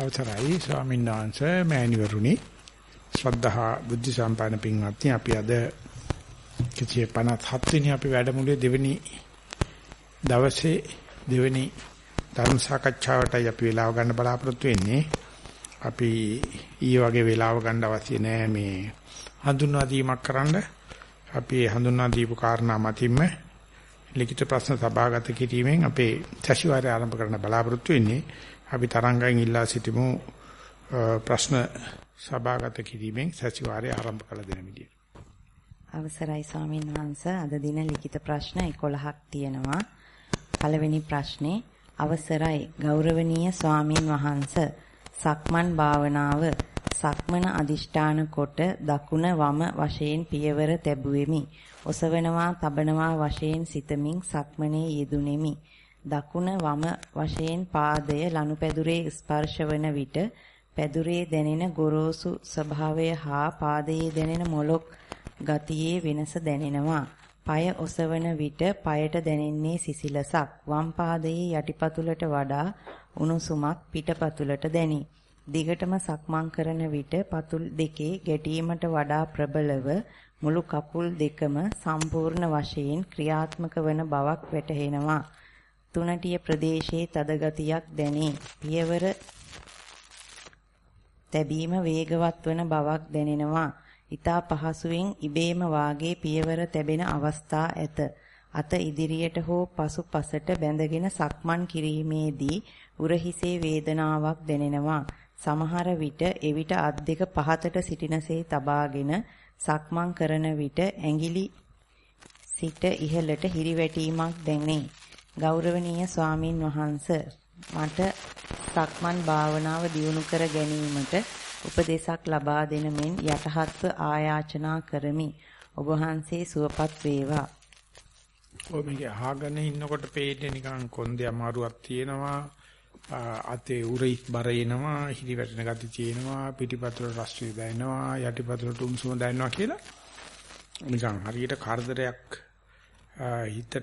අවසරයි ස්වාමීන් වහන්සේ මෑණිවරුනි. ශ්‍රද්ධහා බුද්ධ සම්පන්න පින්වත්නි අපි අද කිචේ 57 වෙනි අපි වැඩමුළුවේ දෙවෙනි දවසේ දෙවෙනි ධර්ම සාකච්ඡාවටයි අපි වෙලාව ගන්න බලාපොරොත්තු වෙන්නේ. අපි ඊ වගේ වෙලාව ගන්න අවශ්‍ය නෑ මේ හඳුන්වා දීමක් කරන්න. අපි හඳුන්වා දීපු කාරණා මතින්ම ලිඛිත ප්‍රශ්න සභාගත කිරීමෙන් අපේ සැසිවාරය ආරම්භ කරන්න බලාපොරොත්තු වෙන්නේ. අපි තරංගයෙන් ඉල්ලා සිටිමු ප්‍රශ්න සභාගත කිරීමෙන් සතිವಾರය ආරම්භ කළ දෙන විදියට. අවසරයි ස්වාමීන් වහන්ස අද දින ලිඛිත ප්‍රශ්න 11ක් තියෙනවා. පළවෙනි ප්‍රශ්නේ අවසරයි ගෞරවනීය ස්වාමින් වහන්ස සක්මන් භාවනාව සක්මන අදිෂ්ඨාන කොට දකුණ වම වශයෙන් පියවර තැබුවෙමි. ඔසවනවා තබනවා වශයෙන් සිතමින් සක්මනේ යෙදුණෙමි. දකුණ වම වශයෙන් පාදය ලනුපැදුරේ ස්පර්ශ වන විට පැදුරේ දැනෙන ගොරෝසු ස්වභාවය හා පාදයේ දැනෙන මොලොක් ගතියේ වෙනස දැනෙනවා. পায় ඔසවන විට পাයට දැනෙන්නේ සිසිලසක්. වම් පාදයේ යටිපතුලට වඩා උණුසුමක් පිටපතුලට දැනේ. දිගටම සක්මන් කරන විට පතුල් දෙකේ ගැටීමට වඩා ප්‍රබලව මුළු කකුල් දෙකම සම්පූර්ණ වශයෙන් ක්‍රියාත්මක වන බවක් වැටහෙනවා. තුනටිය ප්‍රදේශයේ තද ගතියක් දැනේ. පියවර තැබීම වේගවත් වන බවක් දැනෙනවා. ඊතා පහසුවෙන් ඉබේම වාගේ පියවර තැබෙන අවස්ථා ඇත. අත ඉදිරියට හෝ පසුපසට බැඳගෙන සක්මන් කිරීමේදී උරහිසේ වේදනාවක් දැනෙනවා. සමහර විට එවිට අත් දෙක පහතට සිටිනසේ තබාගෙන සක්මන් කරන විට ඇඟිලි සිට ඉහළට හිරිවැටීමක් දැනේ. ගෞරවනීය ස්වාමින් වහන්ස මට සක්මන් භාවනාව දියුණු කර ගැනීමට උපදේශක් ලබා දෙන මෙන් යටහත්ව ආයාචනා කරමි. ඔබ වහන්සේ සුවපත් වේවා. ඔය මේක අහගෙන ඉන්නකොට පේන්නේ නිකන් කොන්දේ අමාරුවක් තියෙනවා. අතේ උරයිස් බර එනවා, හිරි වැටෙන ගති තියෙනවා, පිටිපතුල රස්විය දැනෙනවා, යටිපතුලට උණුසුම දැනෙනවා කියලා. නිකන් හරියට කරදරයක් හිතට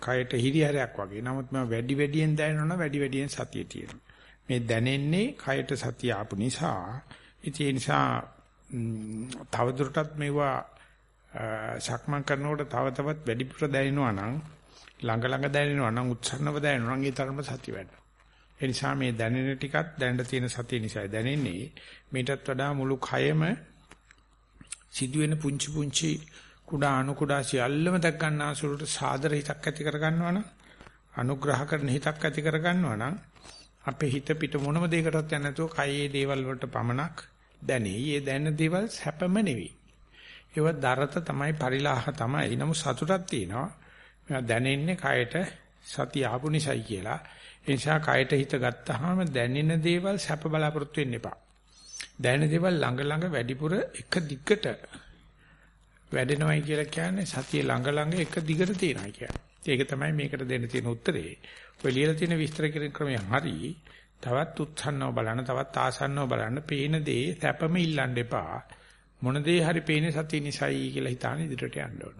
කයට හිරිහැරයක් වගේ. නමුත් මම වැඩි වැඩියෙන් දැනෙනවා වැඩි වැඩියෙන් සතිය තියෙනවා. මේ දැනෙන්නේ කයට සතිය ආපු නිසා. ඒ නිසා තවදුරටත් මේවා සක්මන් කරනකොට තව තවත් වැඩිපුර දැනෙනවා නම් ළඟ ළඟ දැනෙනවා නම් උත්සන්නව දැනෙනවා නම් ඒ තරම සතිය වැඩනවා. ඒ නිසා මේ දැනෙන ටිකත් දැනට තියෙන සතිය නිසා දැනෙන්නේ මේටත් වඩා මුළු කයම සිදුවෙන පුංචි පුංචි කුඩා අණු කුඩා සියල්ලම දැක් ගන්න ආසුරට සාදර හිතක් ඇති කර ගන්නවනම් අනුග්‍රහ කරන හිතක් ඇති කර ගන්නවනම් අපේ හිත පිට මොනම දෙයකටවත් යන්නේ නැතුව කයේ දේවල් වලට පමණක් දැනේ. මේ දැනෙන දේවල් සැපම නෙවෙයි. ඒව දරත තමයි පරිලාහ තමයි. නමුත් සතුටක් තියෙනවා. මේවා දැනෙන්නේ කයට සතිය ආපු නිසායි කියලා. ඒ නිසා කයට හිත ගත්තාම දැනෙන දේවල් සැප බලාපොරොත්තු වෙන්න එපා. දැනෙන දේවල් ළඟ ළඟ වැඩිපුර එක දිගට වැඩෙනවයි කියලා කියන්නේ සතිය ළඟ ළඟ එක දිගට තියෙනවා කියන්නේ. ඒක තමයි මේකට දෙන්න තියෙන උත්තරේ. ඔය ලියලා තියෙන විස්තර කිරීම ක්‍රමය හරි. තවත් උත්සන්නව බලන්න, තවත් ආසන්නව බලන්න, පේන දේ සැපම ඉල්ලන්න එපා. මොන දේ හරි පේන්නේ සතිය නිසායි කියලා හිතාන ඉදිරියට යන්න ඕන.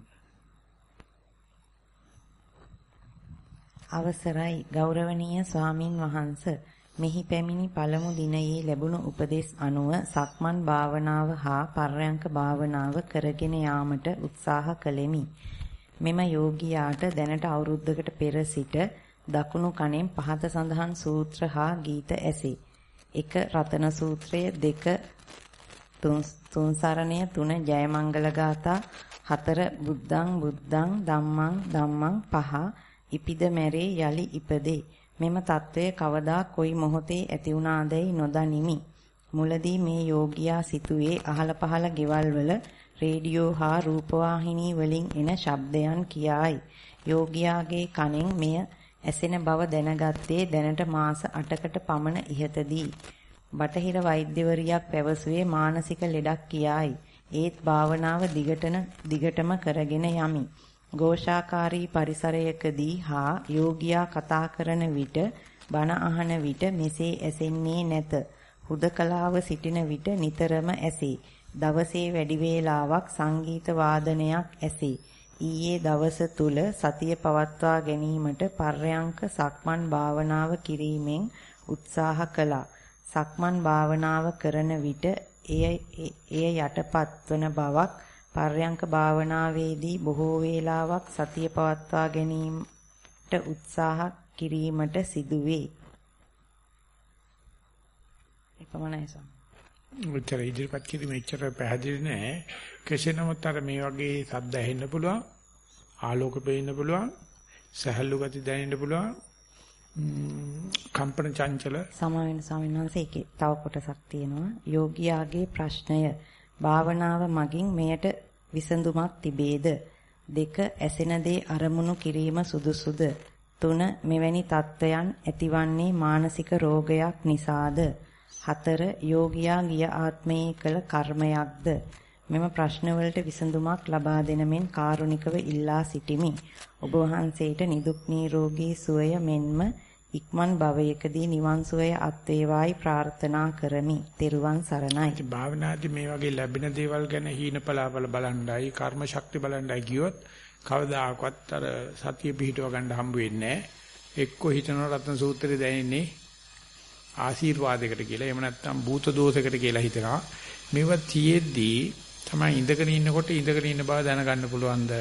අවසරයි ගෞරවනීය ස්වාමින් වහන්සේ මෙහි පැමිණි පළමු දිනයේ ලැබුණු උපදෙස් අනුව සක්මන් භාවනාව හා පර්යංක භාවනාව කරගෙන යාමට උත්සාහ කළෙමි. මෙම යෝගියාට දැනට අවුරුද්දකට පෙර සිට දකුණු කණෙන් පහත සඳහන් සූත්‍ර හා ගීත ඇසේ. එක රතන සූත්‍රය දෙක තුන් සරණය තුන ජයමංගල ගාථා හතර බුද්ධං බුද්ධං ධම්මං ධම්මං පහ ඉපිද මැරේ යලි ඉපදේ මෙම తත්වය කවදා කොයි මොහොතේ ඇති වුණාදැයි නොදනිමි. මුලදී මේ යෝගියා සිටුවේ අහල පහල ගෙවල් වල රේඩියෝ හා රූපවාහිනී වලින් එන ශබ්දයන් කියායි. යෝගියාගේ කනෙන් මෙය ඇසෙන බව දැනගත්තේ දැනට මාස 8කට පමණ ඉහතදී. බටහිර වෛද්‍යවරියක් පැවසුවේ මානසික ලෙඩක් කියායි. ඒත් භාවනාව දිගටම දිගටම කරගෙන යමි. ഘോഷාකාරී පරිසරයකදී හා යෝගියා කතා කරන විට බණ අහන විට මෙසේ ඇසෙන්නේ නැත. හුදකලාව සිටින විට නිතරම ඇසේ. දවසේ වැඩි වේලාවක් සංගීත වාදනයක් ඇසේ. ඊයේ දවස තුල සතිය පවත්වා ගැනීමට පර්යංක සක්මන් භාවනාව කිරීමෙන් උත්සාහ කළා. සක්මන් භාවනාව කරන විට එය එය යටපත් වන බවක් පර්යංක භාවනාවේදී බොහෝ වේලාවක් සතිය පවත්වා ගැනීමට උත්සාහ කිරීමට සිදුවේ. එපමණයි සම්. උත්තර ඉදිරිපත් කිරීම එච්චර පැහැදිලි නෑ. කෙසේ නමුත් අර මේ වගේ සද්ද ඇහෙන්න පුළුවන්, ආලෝක පේන්න පුළුවන්, සහල්ලු ගති දැනෙන්න පුළුවන්, කම්පන චංචල සමාවෙන ස්වාමීන් වහන්සේ ඒකේ තව කොටසක් තියෙනවා. යෝගියාගේ ප්‍රශ්නය භාවනාව මගින් මෙයට විසඳුමක් තිබේද? දෙක ඇසෙන දේ අරමුණු කිරීම සුදුසුද? තුන මෙවැනි තත්වයන් ඇතිවන්නේ මානසික රෝගයක් නිසාද? හතර යෝගියා ගිය ආත්මයේ කළ කර්මයක්ද මෙම ප්‍රශ්නවලට විසඳුමක් ලබා දෙන මෙන් කාරුණිකව ඉල්ලා සිටිමි ඔබ වහන්සේට නිදුක් නිරෝගී සුවය මෙන්ම ඉක්මන් භවයකදී නිවන් සුවය අත් වේවායි ප්‍රාර්ථනා කරමි. ත්වන් සරණයි. භාවනාදී මේ වගේ ලැබෙන දේවල් ගැන හීන පලාපල බලණ්ඩයි, කර්ම ශක්ති බලණ්ඩයි ගියොත් කවදාකවත් අර සතිය පිහිටව ගන්න හම්බ වෙන්නේ නැහැ. එක්ක හිතන රත්න සූත්‍රය දැනෙන්නේ ආශිර්වාදයකට කියලා එහෙම නැත්නම් භූත දෝෂයකට කියලා හිතනවා. මේව තියෙද්දී තමයි ඉඳගෙන ඉන්නකොට ඉඳගෙන ඉන්න බව දැනගන්න පුළුවන්ද?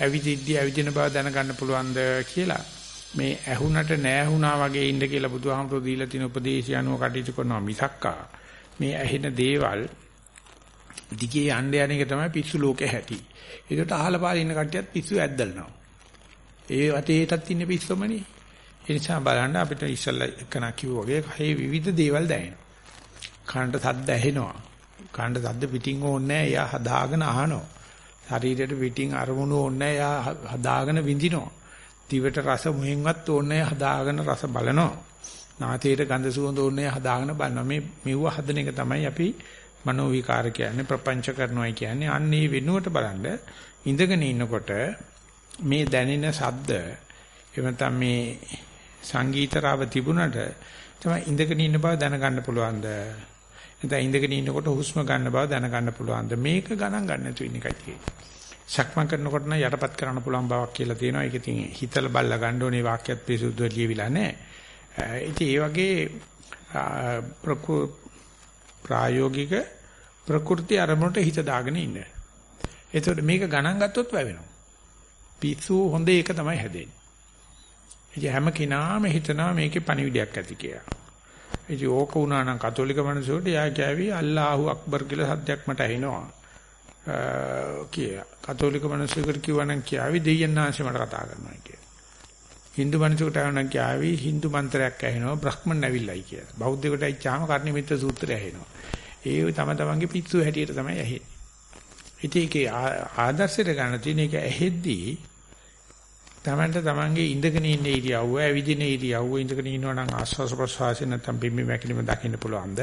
ඇවිදිද්දී ඇවිදින බව දැනගන්න පුළුවන්ද කියලා මේ ඇහුණට නැහැ වගේ ඉන්න කියලා බුදුහාමුදුරුවෝ දීලා තියෙන උපදේශය අනුව කටයුතු කරනවා මිසක්කා මේ ඇහෙන දේවල් දිගේ යන්න යන එක තමයි පිස්සු ලෝකේ හැටි. ඒකට අහලා පාලා ඉන්න කට්ටියත් පිස්සු ඇද්දල්නවා. ඒ වටේටත් ඉන්න පිස්සුමනේ. ඒ නිසා බලන්න අපිට ඉස්සල්ලා එකන කිව්වා වගේ කහේ විවිධ දේවල් දැනෙනවා. කනට සද්ද ඇහෙනවා. කනට සද්ද පිටින් ඕනේ එයා හදාගෙන අහනවා. ශරීරයට පිටින් අරමුණු ඕනේ එයා හදාගෙන විඳිනවා. දිවට රස මුහෙන්වත් ඕනේ හදාගෙන රස බලනවා. නාසයට ගඳ සුවඳ ඕනේ හදාගෙන බලනවා. මේ මෙව්ව හදන එක තමයි අපි මනෝ විකාර කියන්නේ ප්‍රපංච කරනවායි කියන්නේ. අන්න ඒ වෙනුවට බලන්න ඉඳගෙන ඉන්නකොට මේ දැනෙන ශබ්ද එවනතම මේ සංගීතරාව තිබුණට තමයි ඉඳගෙන ඉන්න බව දැනගන්න පුළුවන්ද? නැත්නම් ඉඳගෙන ඉන්නකොට හුස්ම ගන්න බව දැනගන්න පුළුවන්ද? මේක ගණන් ගන්න නැතුව ඉන්න එකයි තියෙන්නේ. සක්මන් කරනකොට නම් යටපත් කරන්න පුළුවන් බවක් කියලා තියෙනවා. ඒක ඉතින් හිතලා බලලා ගන්න ඕනේ වාක්‍යත් පිසුද්ධ ලියවිලා නැහැ. ඉතින් ඒ වගේ ප්‍රායෝගික ප්‍රകൃති අරමුණට හිත දාගෙන ඉන්න. එතකොට මේක ගණන් ගත්තොත් වැවෙනවා. පිස්සු හොඳ එක තමයි හැදෙන්නේ. ඉතින් හැම කෙනාම හිතනවා මේකේ පණිවිඩයක් ඇති කියලා. ඉතින් ඕක වුණා නම් කතෝලික මිනිස්සුන්ට යා කියවි අල්ලාහු අක්බර් කියලා සද්දයක් මට ඇහෙනවා. කිය. කතෝලික මිනිස්සුන්ට කිව්වනම් කියවි දෙයයන් ආංශ මට කතා කරනවා කියලා. Hindu මිනිස්සුන්ට අහනවා කියවි Hindu මන්ත්‍රයක් ඇහෙනවා බ්‍රහ්මන් ඇවිල්ලයි කියලා. බෞද්ධයෙකුට ඇච්චාම කර්ණිමිත්‍ර සූත්‍රය ඇහෙනවා. ඒ තම තමන්ගේ පිස්සු හැටියට තමයි ඇහෙන්නේ. ඉතින් ඒකේ ආදර්ශයට ගන්න තියෙන එක ඇහෙද්දී තමන්ට තමන්ගේ ඉඳගෙන ඉන්න ඉරියව්ව, ඇවිදින ඉරියව්ව ඉඳගෙන ඉන්නවා නම් ආස්වාස ප්‍රසවාසය නැත්තම් බිම්බි මැකිලිම දකින්න පුළුවන්ද?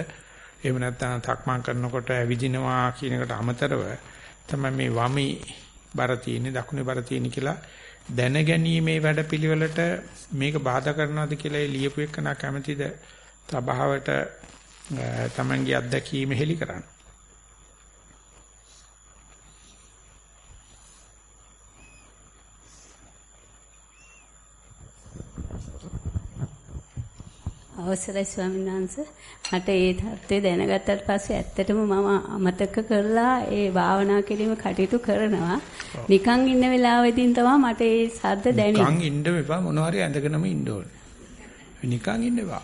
එහෙම නැත්නම් තක්මන් කරනකොට ඇවිදිනවා කියන එකට අමතරව තමයි මේ වමි බර තියෙන්නේ, දකුණේ බර තියෙන්නේ කියලා දැනගැනීමේ වැඩපිළිවෙලට මේක බාධා කරනවද කියලා ලියපු එකන කැමැතිද? තභාවට තමන්ගේ අත්දැකීම හෙලි කරන්න. අවසරයි ස්වාමීන් වහන්සේ. මට ඒ தත්ත්වය දැනගත්තට පස්සේ ඇත්තටම මම අමතක කරලා ඒ භාවනා කිරීම කටයුතු කරනවා. නිකන් ඉන්න වෙලාවෙදීන් තමයි මට ඒ සද්ද දැනෙන්නේ. නිකන් ඉන්න එපා මොන හරි ඇඳගෙනම ඉන්න ඕනේ. නිකන් ඉන්න එපා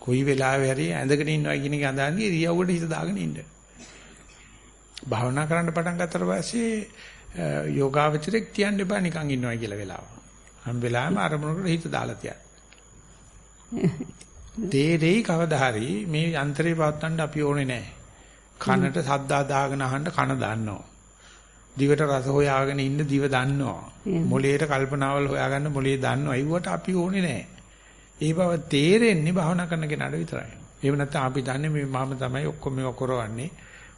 කොයි වෙලාවෙ හරි ඇඳගෙන ඉන්නවා කියන එක අඳන්නේ ඉරියව්වට හිත දාගෙන ඉන්න. භාවනා කරන්න පටන් ගත්තට පස්සේ යෝගාවචරෙක් තියන්න එපා නිකන් ඉන්නවා කියලා වෙලාව. හැම වෙලාවෙම අරමුණකට හිත දාලා තියන්න. තේරෙයි කවදා හරි මේ යන්ත්‍රේ පවත්තන්න අපි ඕනේ නැහැ. කනට සද්දා දාගෙන අහන්න කන දන්නවා. දිවට රස හොයාගෙන ඉන්න දිව දන්නවා. මොළයට කල්පනාවල් හොයාගන්න මොළේ දන්නවා. ඒවට අපි ඕනේ නැහැ. ඒ බව තේරෙන්නේ භාවනා කරන කෙනාට විතරයි. එහෙම නැත්නම් අපි දන්නේ මේ මම තමයි ඔක්කොම මේක කරවන්නේ.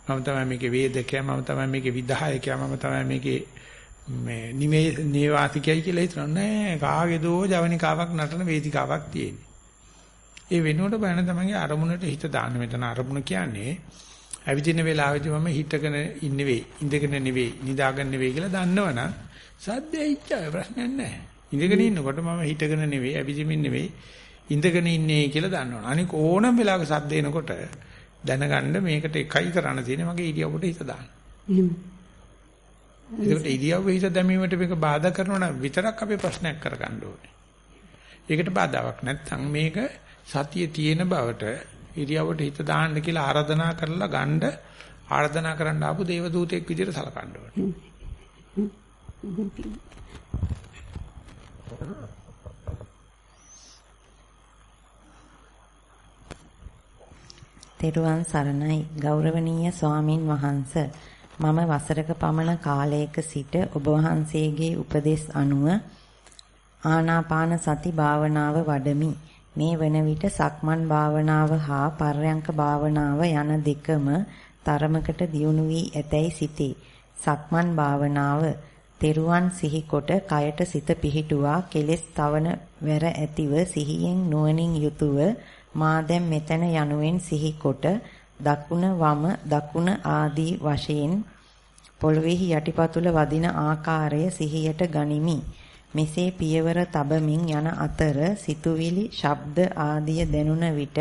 මම තමයි මේකේ වේදකයා මම තමයි මේකේ විධායකයා මම තමයි මේකේ මේ නිමේ නේවාසිකයයි කියලා හිතනවා නෑ කාගේදෝ ජවනිකාවක් නටන වේදිකාවක් තියෙන්නේ. ඒ වෙනුවට බයන තමන්ගේ අරමුණට හිත දාන්න මෙතන අරමුණ කියන්නේ ඇවිදින වෙලාවෙදි මම හිතගෙන ඉන්නේ ඉඳගෙන නෙවෙයි නිදාගෙන නෙවෙයි කියලා දන්නවනම් සද්දේ ඉච්චා ප්‍රශ්නයක් නැහැ. ඉඳගෙන ඉන්නකොට මම හිටගෙන නෙවෙයි, ඇවිදිමින් නෙවෙයි, ඉඳගෙන ඉන්නේ කියලා දන්නවනේ. අනික ඕනම වෙලාවක සද්ද එනකොට දැනගන්න මේකට එකයි කරන්න තියෙන්නේ මගේ ඉරියව්වට හිත දාන්න. ඒකට ඉරියව්ව හිත දැමීමට මේක බාධා කරනවා නම් විතරක් අපි ප්‍රශ්නයක් කරගන්න ඕනේ. ඒකට බාධාවක් නැත්නම් මේක සතිය තියෙන බවට ඉරියව්වට හිත දාන්න කියලා ආරාධනා කරලා ගන්න ආරාධනා කරන්න ආපු දේව දූතෙක් විදිහට සලකන්න ඕනේ. තෙරුවන් සරණයි. ගෞරවනීය ස්වාමින් වහන්ස මම වසරක පමණ කාලයක සිට ඔබ වහන්සේගේ උපදෙස් අනුව ආනාපාන සති භාවනාව වඩමි. මේ වන විට සක්මන් භාවනාව හා පර්යංක භාවනාව යන දෙකම තරමකට දියුණු වී ඇතැයි සිතේ සක්මන් භාවනාව තෙරුවන් සිහිකොට කයට සිත පිහිටුවා කෙලෙස් තවන වැර ඇතිව සිහියෙන් නුවණින් යුතුව මා දැන් මෙතන යනුවෙන් සිහිකොට දකුණ වම දකුණ ආදී වශයෙන් පොළොවේහි යටිපතුල වදින ආකාරය සිහියට ගනිමි. මෙසේ පියවර තබමින් යන අතර සිතුවිලි, ශබ්ද ආදිය දැනුන විට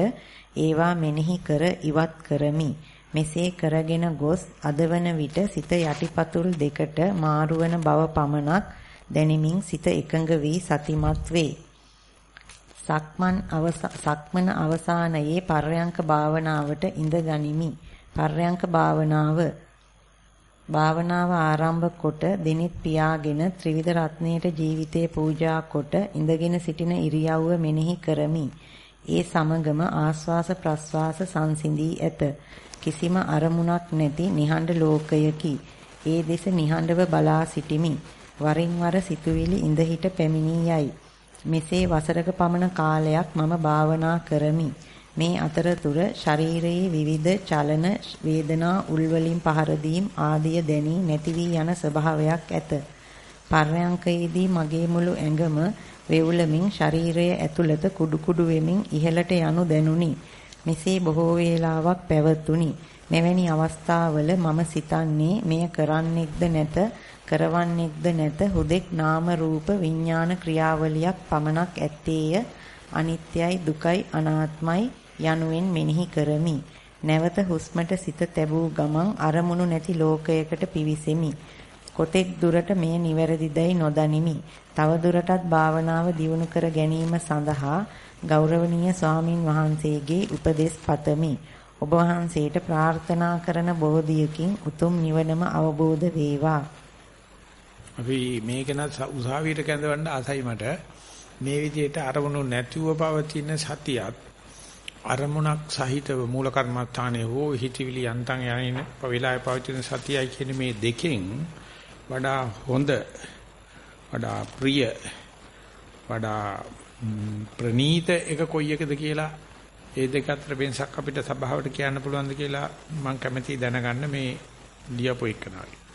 ඒවා මෙනෙහි කර ඉවත් කරමි. මෙසේ කරගෙන ගොස් අදවන විට සිත යටිපතුල් දෙකට මාරුවන බව පමණක් දැනෙමින් සිත එකඟ වී සතිමත් වේ. සක්මන් සක්මන අවසානයේ පර්යංක භාවනාවට ඉඳ ගනිමි. පර්යංක භාවනාව භාවනාව ආරම්භ කොට දිනිත් පියාගෙන ත්‍රිවිධ රත්නයේට ජීවිතේ පූජා කොට ඉඳගෙන සිටින ඉරියව්ව මෙනෙහි කරමි. ඒ සමගම ආස්වාස ප්‍රස්වාස සංසිඳී ඇත. කිසිම අරමුණක් නැති නිහඬ ලෝකයකි. ඒ දෙස නිහඬව බලා සිටිමි. වරින් වර සිතුවිලි ඉඳ හිට පැමිණී යයි. මෙසේ වසරක පමණ කාලයක් මම භාවනා කරමි. මේ අතරතුර ශරීරයේ විවිධ චලන වේදනා උල්වලින් පහර දීම් ආදිය දැනී නැති වී යන ස්වභාවයක් ඇත. පර්යංකයේදී මගේ මුළු ඇඟම වේවුලමින් ශරීරය ඇතුළත කුඩු කුඩු වෙමින් ඉහළට යනු දැනුනි. මෙසේ බොහෝ වේලාවක් පැවතුණි. මෙවැනි අවස්ථාවල මම සිතන්නේ මෙය කරන්නෙක්ද නැත කරවන්නෙක්ද නැත හුදෙක් නාම රූප විඥාන ක්‍රියාවලියක් පමණක් ඇත්තේය අනිත්‍යයි දුකයි අනාත්මයි යනුවෙන් මෙනෙහි කරමි. නැවත හුස්මට සිත තැබූ ගමන් අරමුණු නැති ලෝකයකට පිවිසෙමි. කොතෙක් දුරට මෙය නිවැරදිදයි නොදනිමි. තව දුරටත් භාවනාව දියුණු කර ගැනීම සඳහා ගෞරවනීය ස්වාමින් වහන්සේගේ උපදෙස් පතමි. ඔබ වහන්සේට ප්‍රාර්ථනා කරන බෝධියකින් උතුම් නිවනම අවබෝධ වේවා. අපි මේක නම් උසාවියට කැඳවන්න ආසයි මට. මේ විදිහට අරමුණු නැතිව පවතින සතියත් අරමුණක් සහිතව මූල කර්මස්ථානයේ හෝ හිතවිලි යන්තම් යනින පවිලාය පවතින සතියයි කියන මේ දෙකෙන් වඩා හොඳ වඩා ප්‍රිය වඩා ප්‍රනීත එක කොයි එකද කියලා ඒ දෙක අතර වෙනසක් අපිට සභාවට කියන්න පුළුවන්ද කියලා මම කැමැතියි දැනගන්න මේ ලියපු එකනාගේ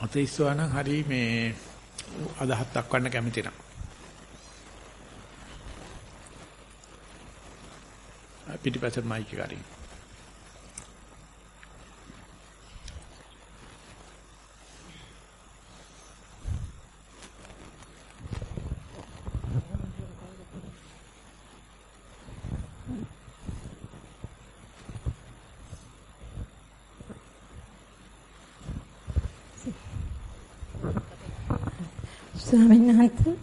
අතීස්වා නම් හරි මේ අදහස් දක්වන්න කැමති නම්. පිටිපස්සට මයික් එක අරින්න. ස්වාමීන් වහන්සේ.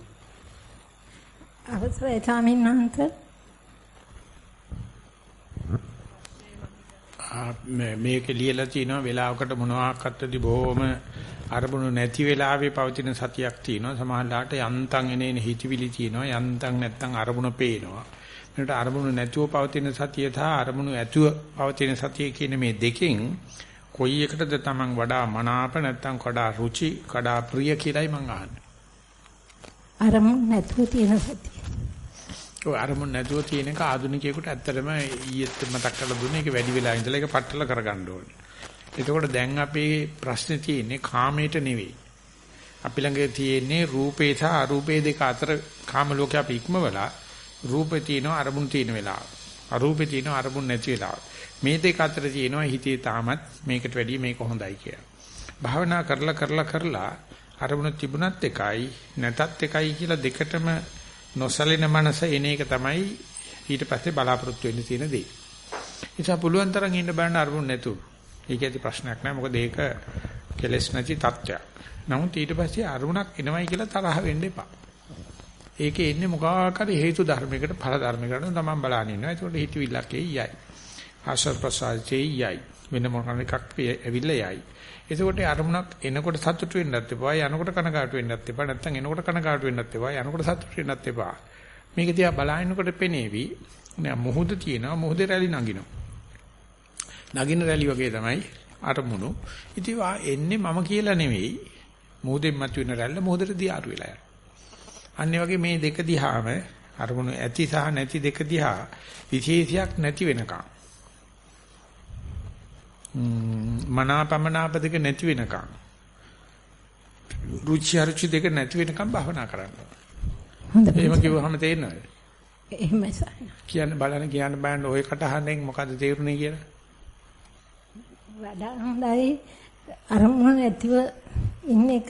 අවසරයි ස්වාමීන් වහන්සේ. මේක ලියලා තිනවා වෙලාවකට මොනවාක්වත්දී බොහොම අරමුණු නැති වෙලාවේ පවතින සතියක් තියෙනවා සමහරලාට යන්තම් එනේන හිතවිලි තියෙනවා යන්තම් නැත්තම් අරමුණ පේනවා. මේකට අරමුණු නැතුව පවතින සතිය සහ අරමුණු ඇතුව පවතින සතිය කියන මේ දෙකෙන් කොයි එකටද Taman වඩා මනාප නැත්තම් වඩා රුචි වඩා ප්‍රිය කියලායි මං අහන්නේ. අරමුණ නැතුව තියෙන සතිය. ඔය අරමුණ නැතුව තියෙන එක ආධුනිකයෙකුට ඇත්තටම ඊයේත් මතක් කරලා දුන්නේ ඒක වැඩි වෙලා ඉඳලා ඒක පట్టල කරගන්න ඕනේ. එතකොට දැන් අපේ ප්‍රශ්නේ තියෙන්නේ කාමයට නෙවෙයි. අපි ළඟ තියෙන්නේ රූපේ සහ අරූපේ දෙක අතර කාම ලෝකේ අපි ඉක්මවලා රූපේ තියෙනවා අරමුණු තියෙන වෙලාව. අරූපේ තියෙන අරමුණ නැති වෙලාව. මේ දෙක අතර තියෙනවා හිතේ තාමත් මේකට වැඩිය මේක හොඳයි කියලා. භාවනා කරලා කරලා කරලා අරමුණ තිබුණත් එකයි නැතත් එකයි කියලා දෙකටම නොසලින මනස එන එක තමයි ඊට පස්සේ බලාපොරොත්තු වෙන්න තියෙන දේ. නිසා පුළුවන් තරම් ඉන්න බෑන අරමුණ නැතුව. ඒක ඇති ප්‍රශ්නයක් නෑ මොකද ඒක කෙලස් නැති තත්ත්වයක්. නමුත් ඊට පස්සේ අරමුණක් එනවයි කියලා තරහ වෙන්න එපා. ඒකේ එන්නේ මොකක් හරි හේතු ධර්මයකට ඵල ධර්මයකට තමයි බලන්න ඉන්නවා. ඒකට හිතවිල්ලක් එයි. ආශ්‍රව ප්‍රසාරේ යයි. වෙන මොකක් එකක් ඇවිල්ලා යයි. එතකොට අරමුණක් එනකොට සතුටු වෙන්නත් එපා යනකොට කනගාටු වෙන්නත් එපා නැත්නම් එනකොට කනගාටු වෙන්නත් එපා යනකොට සතුටු වෙන්නත් එපා. මේක දිහා බලනකොට පෙනේවි. නෑ මුහුද තියෙනවා මුහුදේ රැලි නගිනවා. නගින රැලි වගේ තමයි අරමුණු. ඉතින් එන්නේ මම කියලා නෙවෙයි. මුහුදෙන් මතුවෙන රැල්ල මුහුදට දියාරු වෙලා යනවා. අන්නේ වගේ මේ දෙක දිහාම අරමුණු ඇති සහ නැති දෙක දිහා විශේෂයක් නැති වෙනකම් මනාපමනාප දෙක නැති වෙනකම් රුචි අරුචි දෙක නැති වෙනකම් භාවනා කරන්න. හොඳයි. එහෙම කිව්වහම තේරෙනවද? එහෙමයි සායන. කියන්න බලන්න කියන්න බලන්න ওই කටහඬෙන් මොකද්ද තේරුනේ කියලා? වඩා හොඳයි අරමුණ නැතිව ඉන්න එක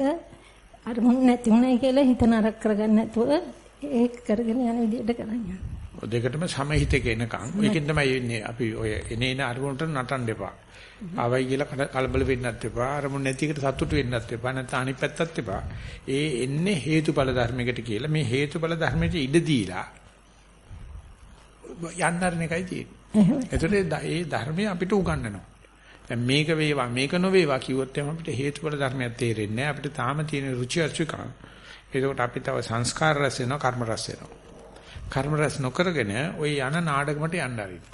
අරමුණ නැති උනායි කියලා හිත නරක කරගන්න නැතුව ඒක කරගෙන යන විදිහට කරන්නේ. දෙකටම සමහිතක එනකම් ඒකෙන් තමයි එන්නේ අපි ඔය එනේන අරමුණට නටන්න එපා. ආවයි කියලා කලබල වෙන්නත් එපා. අරමුණ නැති එකට සතුටු වෙන්නත් එපා. නැත්නම් අනිත් පැත්තත් එපා. ඒ එන්නේ හේතුඵල ධර්මයකට කියලා මේ හේතුඵල ධර්මයට ඉඩ දීලා යන්නරන එකයි තියෙන්නේ. ඒතකොට ඒ ධර්මය අපිට උගන්වනවා. දැන් මේක වේවා මේක නොවේවා කිව්වොත් එහම අපිට හේතුඵල ධර්මයක් තේරෙන්නේ නැහැ. අපිට තාම තියෙන රුචි අරුචිකම්. ඒකට අපි තව සංස්කාර රැස් වෙනවා කර්ම රැස් වෙනවා. කර්ම රැස් නොකරගෙන ওই යන නාඩගමට යන්න ආරින්න.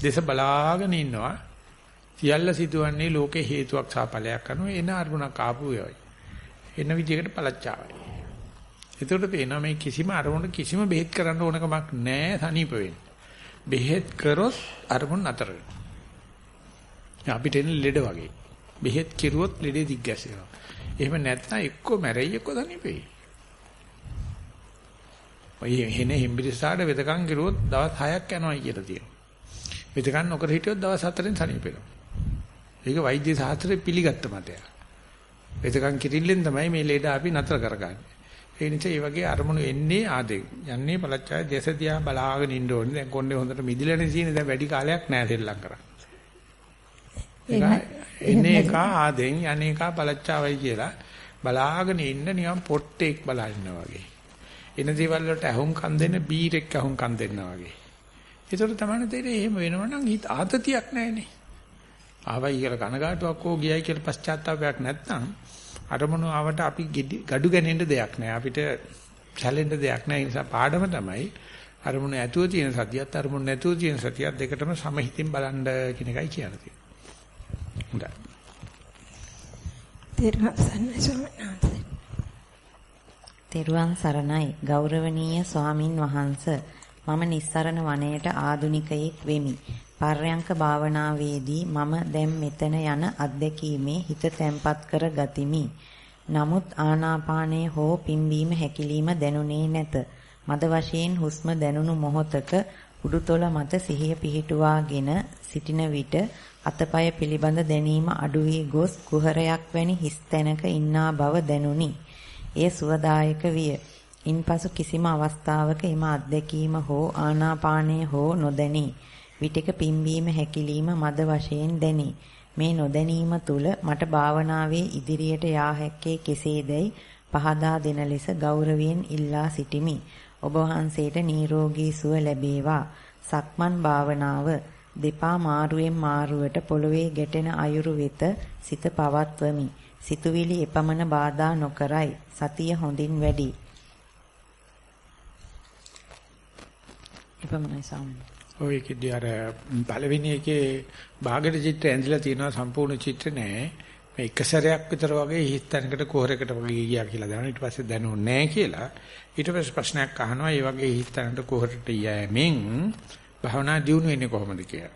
දේශ බලාගෙන ඉන්නවා. සියල්ල සිදුවන්නේ ලෝකේ හේතුවක් සහ ඵලයක් අනුව එන අරමුණක් ආපු වෙයි. එන විදිහකට පළච්චාවයි. එතකොට පේනවා මේ කිසිම අරමුණක කිසිම බෙහෙත් කරන්න ඕනකමක් නැහැ සනීප වෙන්න. බෙහෙත් කරොත් අරමුණ අතර වෙනවා. අපිට එන ලෙඩ වගේ. බෙහෙත් කිරුවොත් ලෙඩේ දිග්ගැසෙනවා. එහෙම නැත්නම් එක්ක මැරෙයි එක්ක සනීපෙයි. ඔය හෙන හෙම්බිරිසාඩ වෙදකම් කිරුවොත් දවස් 6ක් යනවා කියලා තියෙනවා. වෙදකම් නොකර හිටියොත් දවස් 4ෙන් සනීපෙනවා. ඒක වෛද්‍ය ශාස්ත්‍රයේ පිළිගත්ත මතයක්. වෙදකම් කිරිල්ලෙන් තමයි මේ ලෙඩ අපි නතර කරගන්නේ. ඒ නිසා මේ වගේ අරමුණු එන්නේ ආදෙන්. යන්නේ පළච්චාය දේශ දිහා බලාගෙන ඉන්න ඕනේ. දැන් කොන්නේ හොඳට මිදිලානේ තියෙන්නේ. දැන් වැඩි කාලයක් නෑ සෙල්ලම් කරන්නේ. එන්නේ එක ආදෙන් යන්නේ එක පළච්චාවයි කියලා බලාගෙන ඉන්න නිකන් පොට්ටෙක් බලා ඉන්නා වගේ. එන දේවල් වලට අහුම්කම් දෙන්න බීරෙක් අහුම්කම් දෙන්නා වගේ. ඒතර තමයි තේරෙන්නේ එහෙම වෙනවනම් හිත ආතතියක් නැහැනේ. ආවයි කියලා කනගාටුවක් හෝ ගියයි කියලා පශ්චාත්තාවයක් නැත්නම් අරමුණු ආවට අපි gadu ගැනෙන්න දෙයක් නැහැ. අපිට සැලෙන්න දෙයක් නැහැ. ඒ නිසා පාඩම තමයි අරමුණ ඇතුව තියෙන සතියත් අරමුණ නැතුව තියෙන සතියත් දෙකටම සමහිතින් බලන්න කියන එකයි කියන්නේ. හොඳයි. තෙරුවන් සරණයි ගෞරවනීය ස්වාමින් වහන්ස මම නිස්සරණ වනයේට ආදුනිකයෙක් වෙමි. පර්යංක භාවනාවේදී මම දැන් මෙතන යන අත්දැකීමේ හිත තැම්පත් කර ගතිමි. නමුත් ආනාපානයේ හෝ පිම්බීම හැකිලිම දැනුනේ නැත. මද වශයෙන් හුස්ම දැනුණු මොහොතක උඩුතොල මත සිහිය පිහිටුවාගෙන සිටින විට අතපය පිළිබඳ දැනීම අඩු වී ගොස් කුහරයක් වැනි හිස් තැනක ඉන්නා බව දැනුනි. එය සුවදායක විය. ඉන්පසු කිසිම අවස්ථාවක එම අත්දැකීම හෝ ආනාපානය හෝ නොදැනී විටක පිම්බීම හැකිලිම මද වශයෙන් දැනේ. මේ නොදැනීම තුල මට භාවනාවේ ඉදිරියට යා හැක්කේ කෙසේදයි පහදා දෙන ලෙස ගෞරවයෙන් ඉල්ලා සිටිමි. ඔබ වහන්සේට නිරෝගී සුව ලැබේවා. සක්මන් භාවනාව දෙපා මාරුවෙන් මාරුවට පොළවේ ගැටෙන අයුරු වෙත සිත පවත්වමි. සිතුවිලි එපමණ බාධා නොකරයි. සතිය හොඳින් වැඩි. එපමණයි සාමි. ඔය කිදී අර පළවෙනි එකේ භාගට චිත්‍ර ඇඳලා තියෙනවා සම්පූර්ණ චිත්‍ර නෑ. මේ එක සැරයක් විතර වගේ හිස්තැනකට කොහරකට වගේ ගියා කියලා දානවා. ඊට පස්සේ දැනුන්නේ නෑ කියලා. ඊට පස්සේ ප්‍රශ්නයක් අහනවා. ඒ වගේ හිස්තැනකට කොහරට යෑමෙන් භවනා දියුණු වෙන්නේ කොහොමද කියලා.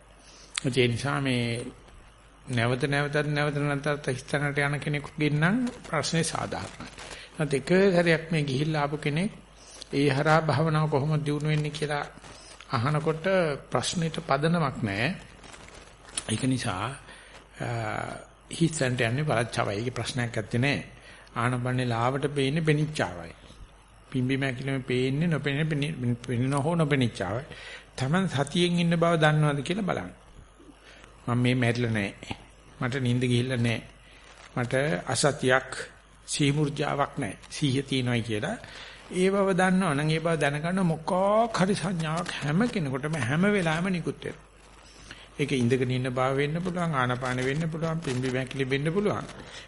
ඒ නිසා මේ නැවත නැවතත් නැවත නැවතත් හිස්තැනකට යන කෙනෙකුගෙන් නම් ප්‍රශ්නේ සාධාරණයි. නැත්නම් එක සැරයක් මේ ගිහිල්ලා ආපු කෙනෙක් ඒ හරහා භවනාව කොහොමද දියුණු වෙන්නේ කියලා අහනකොට ප්‍රශ්නෙට පදනමක් නැහැ. ඒක නිසා හිතෙන්ට යන්නේ බලච්චාවයි. ඒකේ ප්‍රශ්නයක් නැත්තේ නෑ. ආනපනේ ලාවට පේන්නේ පෙනිච්චාවයි. පිම්බි මැකිලෙම පේන්නේ නොපෙනෙන පෙනෙන හෝ නොපෙනිච්චාවයි. Taman සතියෙන් ඉන්න බව දන්නවද කියලා බලන්න. මම මේ මැරිලා නෑ. මට නිින්ද ගිහිල්ලා නෑ. මට අසතියක් සීමුර්ජාවක් නෑ. සීහ තියෙනවයි කියලා ඒ බව දන්නවනම් ඒ බව දැනගන්න මොකක් හරි සංඥාවක් හැම කෙනෙකුටම හැම වෙලාවෙම නිකුත් වෙනවා. ඒක ඉඳගෙන ඉන්න බව වෙන්න පුළුවන් ආනාපාන වෙන්න පුළුවන් පිම්බි බැකිලි වෙන්න පුළුවන්.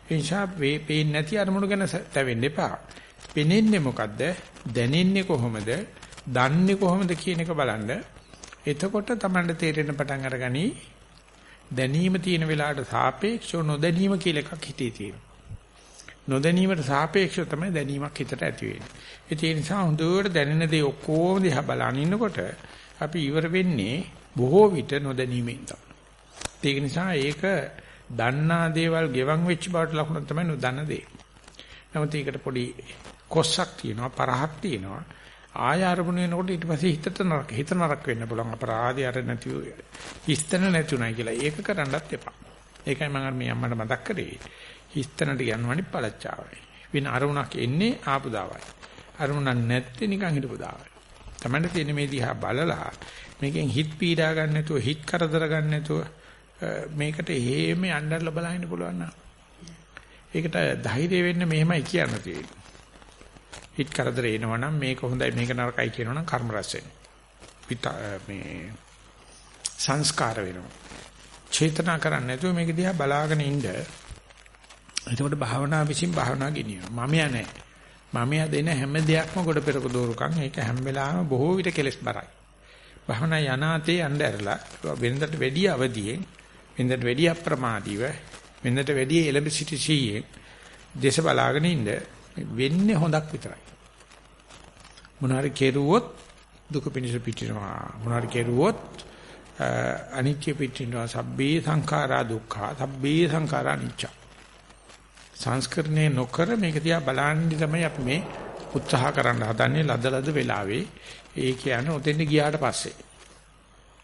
ඒ නිසා මේ පේන්නේ නැති අරමුණු ගැන තැවෙන්න එපා. පෙනෙන්නේ මොකද්ද? දැනෙන්නේ කොහොමද? දන්නේ කොහොමද කියන එක බලන්න. එතකොට Tamanට තේරෙන්න පටන් අරගනි දැනීම තියෙන වෙලාවට සාපේක්ෂව නොදැනීම කියලා එකක් හිතේ තියෙනවා. නොදැනීමට සාපේක්ෂව තමයි දැනීමක් හිතට ඇති වෙන්නේ. ඒ නිසා හොඳට දැනෙන දේ ඔක්කොම දිහා බලන ඉන්නකොට අපි ඉවර වෙන්නේ බොහෝ විට නොදැනීමෙන් තමයි. ඒක නිසා ඒක දන්නා දේවල් ගෙවන් වෙච්ච බවට ලකුණක් තමයි නොදන්න දේ. නමුත් ඒකට පොඩි කොස්සක් තියෙනවා පරහක් තියෙනවා. ආය අරමුණ වෙනකොට ඊට පස්සේ හිතට නරක හිත නරක වෙන්න පුළුවන් අපරාධය අර නැති හිස්තන නැතුණයි කියලා ඒක කරන්නත් එපා. ඒකයි මම මේ අම්මට මතක් කරේ. හිස්තනට යනවනේ පළච්චාවයි. වෙන අරමුණක් එන්නේ ආපු දාවයි. අරමුණක් නැත්තේ නිකන් හිටපු දාවයි. තමන්න තියෙන මේ දිහා බලලා මේකෙන් හිත පීඩා ගන්න නැතුව හිත කරදර ගන්න නැතුව මේකට හේම යන්නදලා බලන්න පුළුවන් නම් ඒකට ධෛර්ය වෙන්න මෙහෙමයි කියන්න තියෙන්නේ. හිත කරදර එනවනම් මේක හොඳයි මේක නරකයි කියනවනම් කර්ම රැස් මේ සංස්කාර වෙනවා. චේතනා කරන්නේ නැතුව මේක දිහා බලාගෙන ඉන්න. එතකොට භාවනා විසින් භාවනා ගෙනියනවා. මම යන්නේ. මම දෙන හැම දෙයක්ම කොට පෙරක දෝරුකම් ඒක හැම වෙලාවෙම බොහෝ විට කෙලස් බරයි. භවනා යනාතේ යන්න ඇරලා වෙනදට වැඩි අවදියෙන් වෙනදට වැඩි අප්‍රමාදීව වෙනදට වැඩි එලඹ සිටි සීයේ දේශ බලාගෙන ඉන්න වෙන්නේ හොඳක් විතරයි. මොනාරි කෙරුවොත් දුක පිනිස පිටිනවා. මොනාරි කෙරුවොත් අනිත්‍ය පිටිනවා. සබ්බේ සංඛාරා දුක්ඛා. සබ්බේ සංඛාරා අනිච්ච. සංස්කරණේ නොකර මේක දිහා බලන්නේ තමයි අපි මේ උත්සාහ කරන්න හදන්නේ ලදලද වෙලාවේ. ඒ කියන්නේ ඔතෙන්ද ගියාට පස්සේ.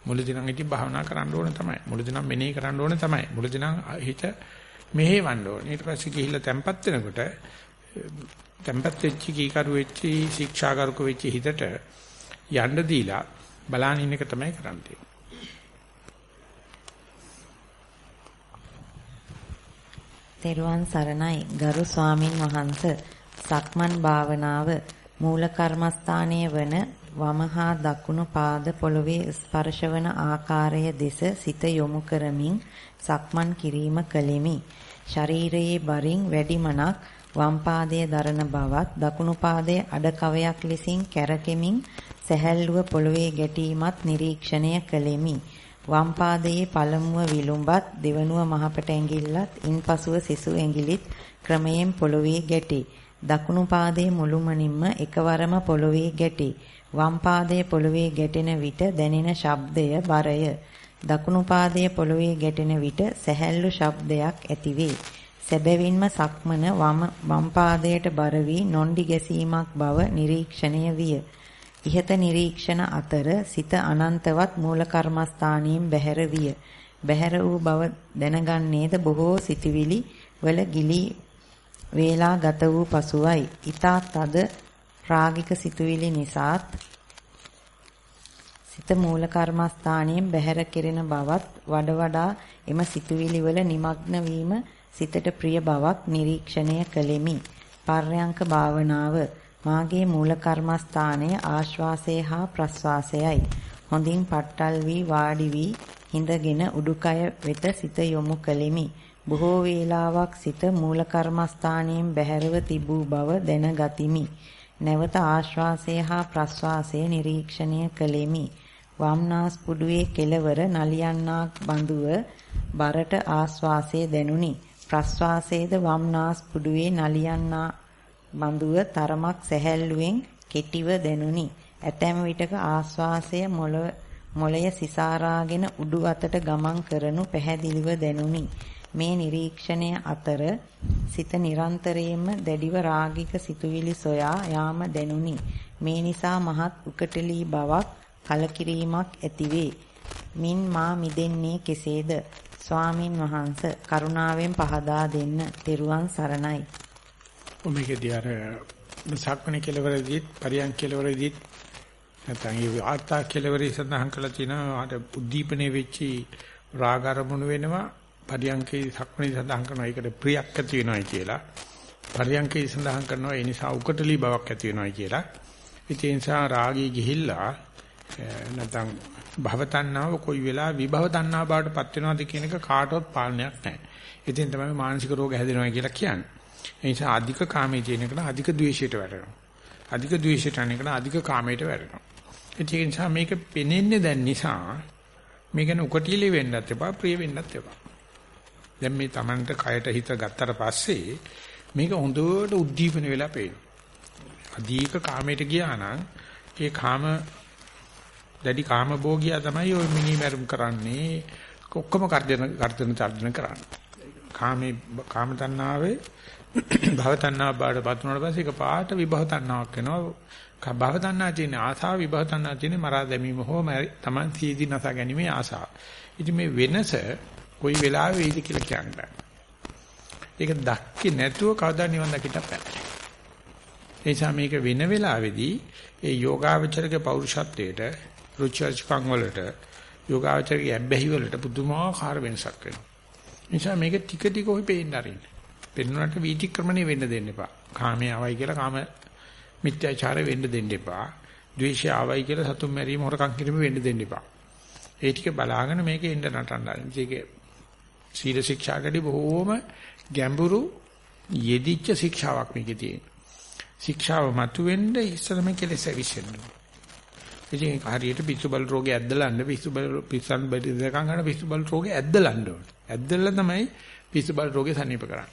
මුලදී නම් ඉතින් භාවනා කරන්න ඕන තමයි. මුලදී නම් මෙනෙහි කරන්න ඕන තමයි. මුලදී නම් හිත මෙහෙවන්න ඕන. ඊට පස්සේ ගිහිල්ලා තැම්පත් වෙනකොට තැම්පත් වෙච්ච කීකරු වෙච්ච ශික්ෂාගරුක වෙච්ච හිතට යන්න දීලා බලන්න ඉන්න එක තමයි කරන්නේ තෙරුවන් සරණයි ගරු ස්වාමින් වහන්ස සක්මන් භාවනාව මූල කර්මස්ථානයේ වන වමහා දකුණු පාද පොළවේ ස්පර්ශවන ආකාරය දෙස සිත යොමු කරමින් සක්මන් කිරීම කළෙමි. ශරීරයේ බරින් වැඩිමනක් වම් පාදයේ දරන බවත් දකුණු පාදයේ අඩ කවයක් ලෙසින් කැරකෙමින් සැහැල්ලුව පොළවේ ගැටීමත් නිරීක්ෂණය කළෙමි. වම් පාදයේ පළමුව විලුඹත් දෙවනුව මහපට ඇඟිල්ලත් ඉන්පසුව සිසු ඇඟිලිත් ක්‍රමයෙන් පොළවේ ගැටේ. දකුණු පාදයේ මුළුමනින්ම එකවරම පොළවේ ගැටේ. වම් පාදයේ පොළවේ ගැටෙන විට දැනෙන ශබ්දය බරය. දකුණු පාදයේ පොළවේ ගැටෙන විට සැහැල්ලු ශබ්දයක් ඇතිවේ. සැබවින්ම සක්මන වම් පාදයට බර වී නොණ්ඩි ගැසීමක් බව නිරීක්ෂණය විය. ඉහත නිරීක්ෂණ අතර සිත අනන්තවත් මූල කර්මස්ථානියෙන් බැහැර විය. බැහැර වූ බව දැනගන්නේද බොහෝ සිටිවිලි වල ගිලී වේලා ගත වූ පසුවයි. ඊතා තද රාගික සිතුවිලි නිසාත් සිත මූල කර්මස්ථානයෙන් බැහැර කෙරෙන බවත් වඩ වඩා එම සිතුවිලි වල নিমগ্ন වීම සිතට ප්‍රිය බවක් නිරීක්ෂණය කළෙමි. පර්යංක භාවනාව මාගේ මූල කර්මස්ථානය ආශ්වාසය හා ප්‍රශ්වාසයයි. හොඳින් පට්ටල් වී වාඩි වී හිඳගෙන උඩුකය වෙත සිත යොමු කළෙමි. බොහෝ වේලාවක් සිත මූල කර්මස්ථානයෙන් බැහැරව තිබූ බව දැනගතිමි. නැවත ආශ්වාසය හා ප්‍රශ්වාසය නිරීක්ෂණය කළෙමි. වම්නාස් පුඩුවේ කෙළවර නලියන්නාක් බඳුව බරට ආශ්වාසය දැනුනි. ප්‍රශ්වාසයේද වම්නාස් පුඩුවේ නලියන්නා බඳුව තරමක් සැහැල්ලුවෙන් කෙටිව දැනුනි. ඇතැම් විටක ආශ්වාසය මොළය සිසාරාගෙන උඩු අතට ගමන් කරනු පැහැදිලිව දැනුනි. මේ නිරීක්ෂණය අතර සිත නිරන්තරයෙන්ම දැඩිව රාගික සිතුවිලි සොයා යාම දැනුනි. මේ නිසා මහත් උකටලී බවක් කලකිරීමක් ඇතිවේ. මින් මා මිදෙන්නේ කෙසේද? ස්වාමින් වහන්ස කරුණාවෙන් පහදා දෙන්න. තෙරුවන් සරණයි. ඔමේකදී අර සක්මණේ කෙලවරදී පරියන් කෙලවරදී නැත්නම් ඒ ආත්තා කෙලවරේ සඳහන් කරලා තියෙනවා අර උද්දීපනේ වෙච්චි රාග අරමුණු වෙනවා පරියන්කේ සක්මණේ සඳහන් කරනවා ඒකට ප්‍රියක් ඇති වෙනවායි කියලා පරියන්කේ සඳහන් කරනවා ඒ නිසා උකටලි බවක් ඇති වෙනවායි කියලා ඒ නිසා රාගී ගිහිල්ලා නැත්නම් භව තණ්හාව කොයි වෙලාව විභව තණ්හා බවට පත් වෙනවද කියන එක කාටවත් පාලනයක් නැහැ. ඉතින් තමයි මානසික රෝග හැදෙනවා කියලා කියන්නේ. ඒ නිසා අධික කාමයේ තියෙන එකට අධික ද්වේෂයට වැටෙනවා. අධික ද්වේෂයට අනේකට අධික කාමයට වැටෙනවා. ඒ නිසා මේක පෙනෙන්නේ දැන් නිසා මේක නුකටිලි වෙන්නත් එපා ප්‍රිය වෙන්නත් එපා. දැන් මේ Tamanට කයට හිත ගත්තට පස්සේ මේක හොඳට උද්දීපන වෙලා පේනවා. අධික කාමයට ගියා නම් ඒ කාම දැඩි කාම භෝගියා තමයි ওই මිනි මරුම් කරන්නේ ඔක්කොම කර්ජන කර්ජන චර්ජන කරන්නේ. කාමේ කාම තණ්හාවේ භව තණ්හාව බාඩ පත් වුණාට පස්සේ ඒක පාට විභව තණ්හාවක් වෙනවා. භව තණ්හා තියෙන ආසාව විභව තණ්හා තියෙන මරා දැමීම හෝ තමන් සීදී නැසා ගැනීමේ ආසාව. ඉතින් මේ වෙනස කොයි වෙලාවෙ වෙයිද කියලා කියන්න බෑ. ඒක දැක්කේ නැතුව කවදා නිවන් දකින්න බෑ. ඒ නිසා මේක වෙන වෙලාවේදී ඒ යෝගාවචරගේ පෞරුෂත්වයට රුචර්ජකම් වලට යෝගාවචරගේ ඇබ්බැහි වලට පුදුමාකාර වෙනසක් වෙනවා. නිසා මේක ටික ටික ඔහි පේන්න ආරින්න. පෙන්වන්නට වීතික්‍රමණය වෙන්න දෙන්න එපා. කාමයේ ආවයි කියලා කාම මිත්‍යාචාරය වෙන්න දෙන්න එපා. ද්වේෂය ආවයි කියලා සතුම් මැරීම හොරකම් කිරීම වෙන්න දෙන්න එපා. ඒ ටික බලාගෙන මේකේ එන්න නටන්න. මේකේ සීල ශික්ෂාකදී බොහෝම ගැඹුරු යෙදිච්ච ශික්ෂාවක් මේකේ තියෙන. ශික්ෂාව මතුවෙන්න ඉස්සරම කෙලෙස විශ්ෙන්න. ඉතින් හරියට පිස්සු බල රෝගේ ඇද්දලන්න පිස්සු බල පිස්සන් බඩ දෙකන් ගන්න පිස්සු බල රෝගේ ඇද්දලන්න ඕනේ. ඇද්දලා තමයි පිස්සු බල රෝගේ සනීප කරන්නේ.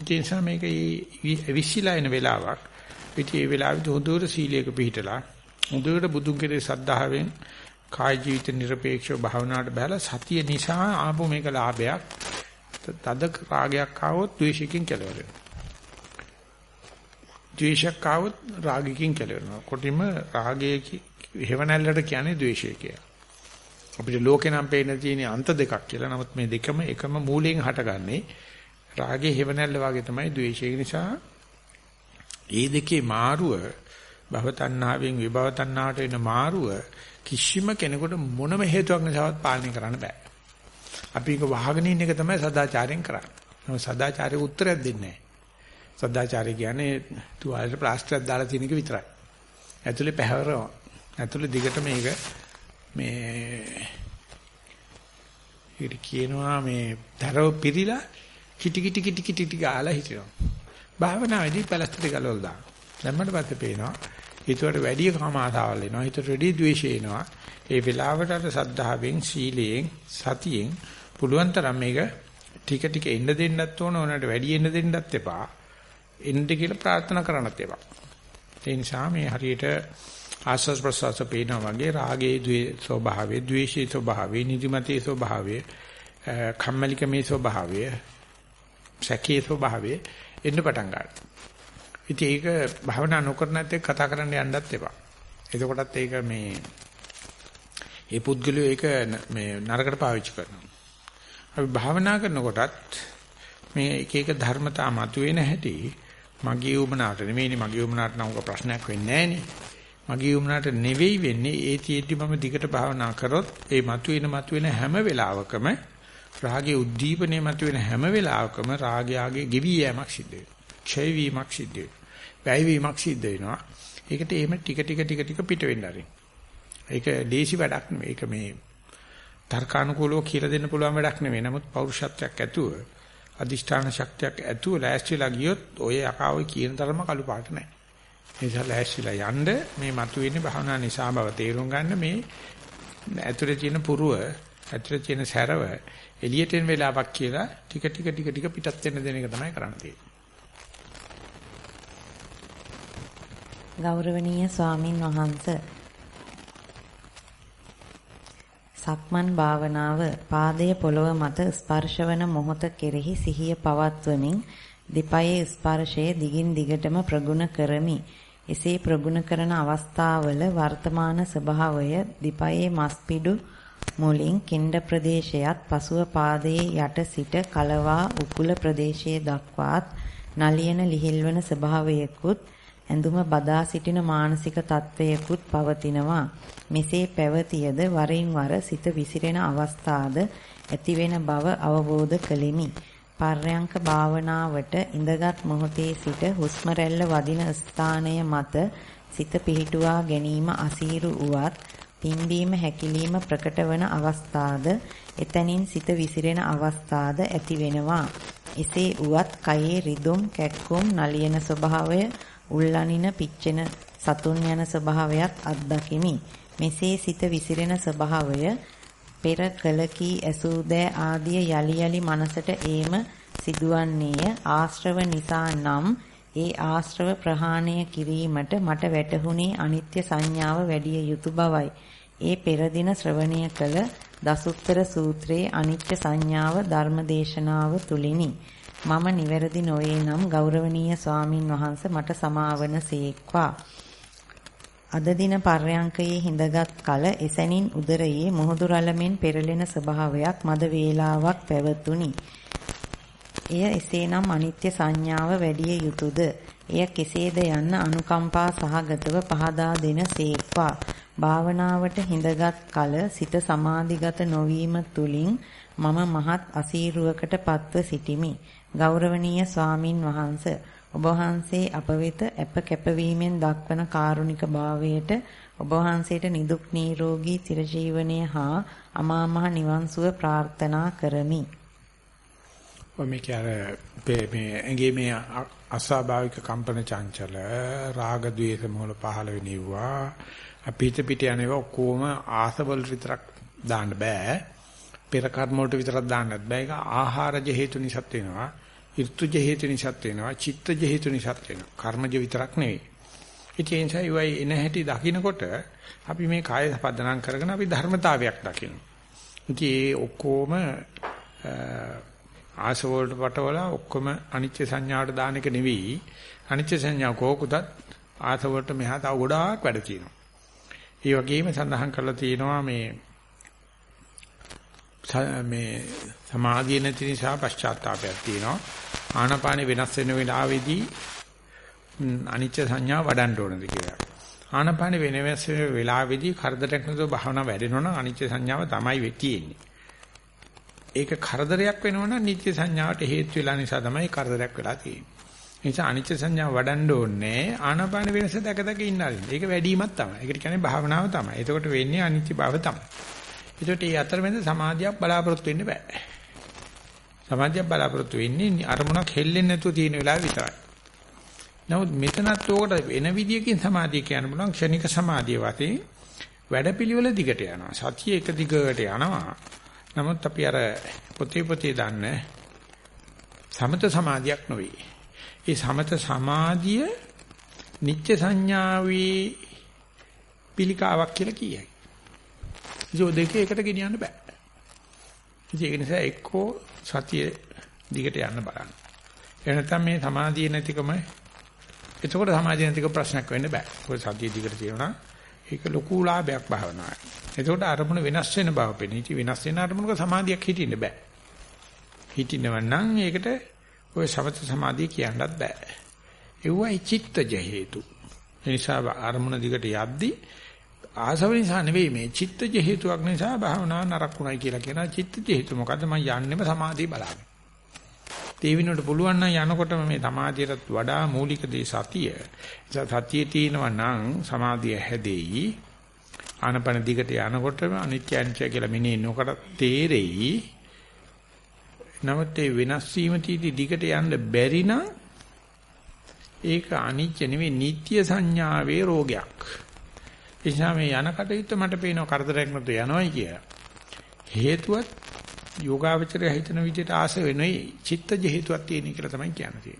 ඒ නිසා මේක විශ්ිලා එන වෙලාවක් පිටි ඒ වෙලාවේ හොඳට සීලයක පිළිහිටලා හොඳට බුදුන් කෙරේ සද්ධාවෙන් කාය ජීවිත নিরপেক্ষව භාවනාවට බහලා සතිය නිසා ආපු මේක ලාභයක් තද රාගයක් ආවොත් ද්වේෂිකින් කෙලවර වෙනවා ද්වේෂයක් ආවොත් රාගිකින් කෙලවර වෙනවා කොටිම රාගයේ හේවණල්ලට කියන්නේ ද්වේෂය කියලා. අපිට ලෝකේ නම් පේන තියෙන අන්ත දෙකක් කියලා. නමුත් මේ දෙකම එකම මූලයෙන් හටගන්නේ රාගයේ හේවණල්ල වගේ තමයි ද්වේෂය නිසා ඒ දෙකේ මාරුව භව තණ්හාවෙන් විභව තණ්හාවට එන මාරුව කිසිම කෙනෙකුට මොනම හේතුවක් නිසාවත් පාලනය කරන්න බෑ. අපි ඒක වහගෙන ඉන්න එක තමයි සදාචාරයෙන් කරන්නේ. නමුත් සදාචාරයේ උත්තරයක් දෙන්නේ නැහැ. සදාචාරය කියන්නේ තුවාලේ ප්ලාස්ටික්යක් දාලා තියෙන එක විතරයි. ඇතුලේ පැහැරව. ඇතුලේ දිගට මේක මේ ඒක කියනවා මේ තරව පිරීලා කිටි කිටි කිටි කිටි ගාලා හිටිනවා. භාවනාවේදී පැලස්තර ගලවලා දාන. දැම්මට පස්සේ පේනවා හිතුවට වැඩි කාම ආසාවල් එනවා. හිතට වැඩි ද්වේෂය එනවා. ඒ වෙලාවට අර සද්ධාවෙන්, සීලයෙන්, සතියෙන් පුළුවන් තරම් මේක ටික ටික එන්න දෙන්නත් ඕන ඕනට වැඩි එන්න දෙන්නත් එපා. එන්න කියලා ප්‍රාර්ථනා කරන්නත් එපා. ඒ නිසා මේ හරියට ආස්වාස් ප්‍රසවාස පේනා වගේ රාගයේ ද්වේ ස්වභාවයේ, ද්වේෂයේ ස්වභාවයේ, නිදිමතේ ස්වභාවයේ, කම්මැලිකමේ ස්වභාවයේ, සැකයේ ස්වභාවයේ එන්න පටන් ගන්නවා. ඉතින් ඒක භවනා නොකරනත් එක්ක කතා කරන්න යන්නත් එපා. එතකොටත් ඒක මේ ඒ පුද්ගලයෝ ඒක මේ නරකට පාවිච්චි කරනවා. අපි භාවනා කරනකොටත් මේ එක එක ධර්මතා මතුවෙන හැටි මගේ උමනාට නෙමෙයිනේ මගේ උමනාට නම් උක ප්‍රශ්නයක් වෙන්නේ නැහනේ. මගේ උමනාට නෙවෙයි වෙන්නේ ඒ තියෙද්දි මම දිගට භාවනා කරොත් ඒ මතුවෙන මතුවෙන හැම වෙලාවකම රාගයේ උද්දීපනයේ මතුවෙන හැම වෙලාවකම රාගයාගේ ගෙවි යෑමක් සිද්ධ වෙනවා. ක්ෂය වීමක් සිද්ධ වෙනවා. වැයවීමක් සිද්ධ වෙනවා. ඒකට එහෙම ටික ටික ටික ටික පිට වෙන්න ආරින්. ඒක දේශි වැඩක් නෙවෙයි. ඒක මේ තර්කානුකූලව කියලා දෙන්න පුළුවන් වැඩක් නෙවෙයි. නමුත් පෞරුෂත්වයක් ඇතුව අදිෂ්ඨාන ශක්තියක් ඇතුව ලෑස්තිලා ගියොත් ඔය යකාවේ කියන තරම කළු පාට නැහැ. ඒ නිසා ලෑස්තිලා යන්න මේ මතුවෙන්නේ භවනා නිසා බව තේරුම් ගන්න මේ ඇතුලේ තියෙන පුරුව ඇතුලේ තියෙන සැරව එළියට එන වෙලාවක් කියලා ටික ටික ටික ටික පිටත් වෙන්න දෙන එක තමයි කරන්න තියෙන්නේ. ගෞරවනීය ස්වාමින් වහන්ස සක්මන් භාවනාව පාදයේ පොළව මත ස්පර්ශවන මොහොත කෙරෙහි සිහිය පවත්වමින් දෙපයේ ස්පර්ශයේ දිගින් දිගටම ප්‍රගුණ කරමි. එසේ ප්‍රගුණ කරන අවස්ථාවල වර්තමාන ස්වභාවය දිපයේ මස්පිඩු මුලින් කිණ්ඩ ප්‍රදේශයත් පසුව පාදයේ යට සිට කලවා උකුල ප්‍රදේශයේ දක්වාත් නලියන ලිහිල්වන ස්වභාවයකුත් ඇඳුම බදා සිටින මානසික තත්වයකුත් පවතිනවා. මෙසේ පැවතියද වරින් වර සිත විසිරෙන අවස්ථාද ඇතිවෙන බව අවබෝධ කළෙමි. පර්යංක භාවනාවට ඉඳගත් මොහොතේ සිට හුස්ම රැල්ල වදින ස්ථානය මත සිත පිහිටුවා ගැනීම අසීරු වුවත් පිම්බීම හැකිලිම ප්‍රකට වන අවස්ථාද එතනින් සිත විසිරෙන අවස්ථාද ඇති වෙනවා. එසේ උවත් කයේ රිදුම් කැක්කුම් නලියන ස්වභාවය උල්ලනින පිච්චෙන සතුන් යන ස්වභාවයත් අත්දකිමි. මෙසේ සිත විසිරෙන ස්වභාවය පෙර කල කී ඇසූදෑ ආදිය යලි යලි මනසට ඒම සිදුවන්නේය ආශ්‍රව නිසා නම් ඒ ආශ්‍රව ප්‍රහාණය කිරීමට මට වැටහුණේ අනිත්‍ය සංඥාව වැඩි යුතු බවයි. ඒ පෙර දින ශ්‍රවණය කළ දසුත්තර සූත්‍රයේ අනිත්‍ය සංඥාව ධර්මදේශනාව තුලිනි. මම නිවැරදි නොවේ නම් ගෞරවනීය ස්වාමින් වහන්සේ මට සමාවන සේක්වා. අද දින පර්යංකයේ හිඳගත් කල එසැනින් උදරයේ මුහුදු රළමෙන් පෙරලෙන ස්වභාවයක් මද වේලාවක් පැවතුණි. එය එසේනම් අනිත්‍ය සංඥාව වැඩි යුතුයද? එය කෙසේද යන්න අනුකම්පා සහගතව පහදා දෙන සේක්වා. භාවනාවට හිඳගත් කල සිත සමාධිගත නොවීම තුලින් මම මහත් අසීරුවකට පත්ව සිටිමි. ගෞරවනීය ස්වාමින් වහන්සේ ඔබ වහන්සේ අප වෙත අප කැපවීමෙන් දක්වන කාරුණික භාවයට ඔබ වහන්සේට නිදුක් නිරෝගී චිරජීවනයේ හා අමා මහ නිවන් සුව ප්‍රාර්ථනා කරමි. ඔය මේක අර මේ ඇඟේ මේ අස්වාභාවික කම්පන චංචල රාග ద్వේෂ මොහොල පහළ වෙනවා. අපිට පිට යනවා ඔක්කොම ආසවල විතරක් දාන්න බෑ. පෙර කර්ම වලට විතරක් දාන්නත් බෑ. ඒක ආහාරජ හේතු නිසාත් වෙනවා. ඍතුජ හේතු නිසාත් වෙනවා චිත්තජ හේතු නිසාත් වෙනවා කර්මජ විතරක් නෙවෙයි ඉතින් ඒ නිසා ඉවයි එන හැටි දකින්නකොට අපි මේ කාය පදනම් කරගෙන අපි ධර්මතාවයක් දකිනවා ඉතින් ඒ ඔක්කොම ආසවලට වටවලා ඔක්කොම අනිත්‍ය සංඥාවට දාන එක නෙවෙයි. අනිත්‍ය සංඥාව කෝකුතත් ආසවලට මෙහා තව ගොඩාක් වැඩ තියෙනවා. ඒ වගේම සඳහන් කරලා තියෙනවා මේ මේ සමාධිය නැති නිසා පශ්චාත්තාවයක් තියෙනවා. ආනාපානෙ වෙනස් වෙන වෙලාවේදී අනිත්‍ය සංඥාව වඩන්න ඕනද කියලා. ආනාපානෙ වෙන වෙනස් වෙන වෙලාවේදී කරදරයක් නැතුව භාවනා වැඩෙනවා නම් අනිත්‍ය සංඥාව තමයි වෙතියෙන්නේ. ඒක කරදරයක් වෙනවනම් නිත්‍ය සංඥාවට හේතු වෙලා නිසා තමයි කරදරයක් වෙලා තියෙන්නේ. ඒ නිසා අනිත්‍ය සංඥාව වඩන්න ඕනේ ආනාපාන වෙනස දැක දැක ඉන්න ආරින්න. ඒක වැඩිමත් තමයි. ඒකට කියන්නේ භාවනාව තමයි. එතකොට වෙන්නේ අනිත්‍ය භාව තමයි. ඒකට මේ අතරමැද සමාධියක් බලාපොරොත්තු වෙන්න බෑ. සමාධියක් බලාපොරොත්තු වෙන්නේ අරමුණක් හෙල්ලෙන්නේ නැතුව තියෙන වෙලාව විතරයි. නමුත් මෙතනත් ඕකට වෙන විදියකින් සමාධිය කියන්න පුළුවන් ක්ෂණික සමාධිය වතේ වැඩපිළිවෙල දිගට යනවා. සතිය එක දිගට යනවා. නමුත් අපි අර පොතේ පොතේ දන්න සමත සමාධියක් නෙවෙයි. ඒ සමත සමාධිය නිත්‍ය සංඥාවේ පිළිකාවක් කියලා කියයි. ඒ දෙකේ එකට ගෙනියන්න බෑ. ඒක නිසා එක්කෝ සතිය දිගට යන්න බලන්න. එහෙම නැත්නම් මේ සමාධිය නැතිකම එතකොට සමාධිය නැතික ප්‍රශ්නයක් වෙන්න බෑ. ඔය සතිය දිගට තියෙනවා ඒක ලොකු ලාභයක් භාවනාවේ. එතකොට අරමුණ වෙනස් වෙන බව පෙනේ. ඉතින් වෙනස් වෙන අරමුණක සමාධියක් හිටින්න බෑ. හිටිනව නම් ඒකට ඔය සමත සමාධිය කියන්නත් බෑ. ඒවයි චිත්තජ හේතු. ඒ නිසා අරමුණ දිගට යද්දි ආසව නිසා නෙවෙයි මේ චිත්තජ හේතුවක් නිසා භාවනාව නරකුණයි කියලා කියනවා. චිත්තජ හේතු මොකද්ද? මම යන්නෙම සමාධිය බලන්න. ඒ විනෝඩ පුළුවන් නම් යනකොටම මේ සමාධියට වඩා මූලික දේ සතිය. සතියේ තියෙනවා නම් සමාධිය හැදෙයි. ආනපන දිගට යනකොටම අනිත්‍ය අනිත්‍ය කියලා මෙනේ නොකර තේරෙයි. නමුත් ඒ වෙනස් වීම තීටි දිගට යන්න බැරි නම් ඒක අනිත්‍ය නෙවෙයි නিত্য සංඥාවේ රෝගයක්. ඒ නිසා මේ යන කටයුත්ත මට පේනවා කරදරයක් නැතු යනවායි කියලා. හේතුවත් යෝගාවචරය හිතන විදිහට ආස වෙන්නේ චිත්තජ හේතුවක් තියෙන කියලා තමයි කියන්නේ.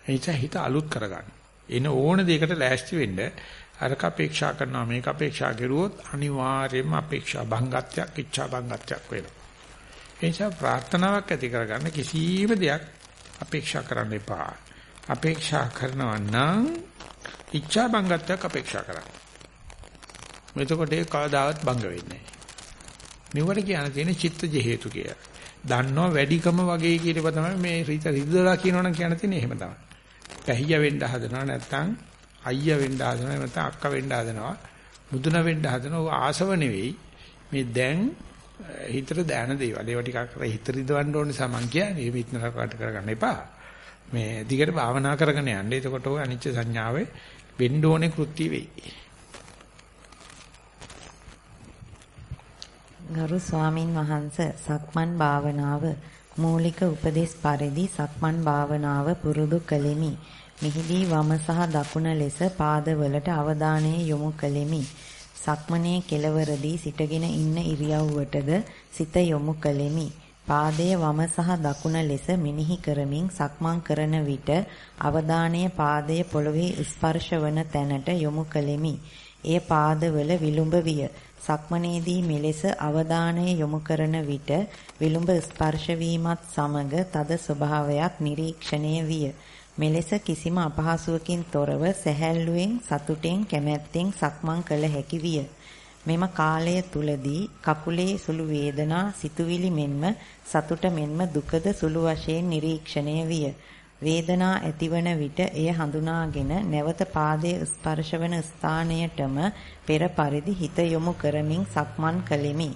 ඒ නිසා හිත අලුත් කරගන්න. එන ඕන දෙයකට ලෑස්ති වෙන්න අරක අපේක්ෂා කරනවා මේක අපේක්ෂා කරුවොත් අනිවාර්යයෙන්ම අපේක්ෂා භංගත්වයක් ඉච්ඡා භංගත්වයක් වෙනවා. ඒ නිසා ප්‍රාර්ථනාවක් ඇති කරගන්න කිසිම දෙයක් අපේක්ෂා කරන්න එපා. අපේක්ෂා කරනවා නම් ඉච්ඡා බංගත්වයක් අපේක්ෂා කරන්න. එතකොට ඒ කවදාවත් බංග වෙන්නේ නැහැ. මෙවට කියන තියෙන චිත්තජ හේතු කිය. දන්නව වැඩිකම වගේ කියලප තමයි මේ රිත රිදලා කියනවනම් කියන තියෙන්නේ එහෙම තමයි. පැහිය වෙන්න හදනවා නැත්නම් අයියා වෙන්න හදනවා නැත්නම් අක්කා වෙන්න හදනවා. මුදුන වෙන්න හදනවා. ආසව නෙවෙයි. මේ දැන් හිතට දැන දේවල්. ඒවා ටිකක් කර හිත රිදවන්න ඕන නිසා මං කියන්නේ. මේ හිතනකට කරගන්න එපා. මේ දිගට භාවනා කරගෙන යන්න. එතකොට ඔය අනිච්ච සංඥාවේ වෙන්න ඕනේ කෘත්‍ය වෙයි. ගරු ස්වාමින් වහන්සේ සක්මන් භාවනාව මූලික උපදේශ පරිදි සක්මන් භාවනාව පුරුදු කළෙමි. මෙහිදී වම සහ දකුණ ලෙස පාදවලට අවධානය යොමු කළෙමි. සක්මනේ කෙළවරදී සිටගෙන ඉන්න ඉරියව්වටද සිත යොමු කළෙමි. පාදයේ වම සහ දකුණ ලෙස මෙනෙහි කරමින් සක්මන් කරන විට අවධානය පාදයේ පොළවේ ස්පර්ශ වන තැනට යොමු කළෙමි. එය පාදවල විලුඹ විය. සක්මනේදී මෙලෙස අවධානය යොමු කරන විට විලුඹ ස්පර්ශ වීමත් සමග තද ස්වභාවයක් නිරීක්ෂණය විය. මෙලෙස කිසිම අපහසුවකින් තොරව සැහැල්ලුවෙන් සතුටෙන් කැමැත්තෙන් සක්මන් කළ හැකි විය. මෙම කාලය තුලදී කකුලේ සුළු වේදනා සිතුවිලි මෙන්ම සතුට මෙන්ම දුකද සුළු වශයෙන් නිරීක්ෂණය විය. වේදනා ඇතිවන විට එය හඳුනාගෙන නැවත පාදයේ ස්පර්ශවන ස්ථානයටම පෙර පරිදි හිත යොමු කරමින් සක්මන් කළෙමි.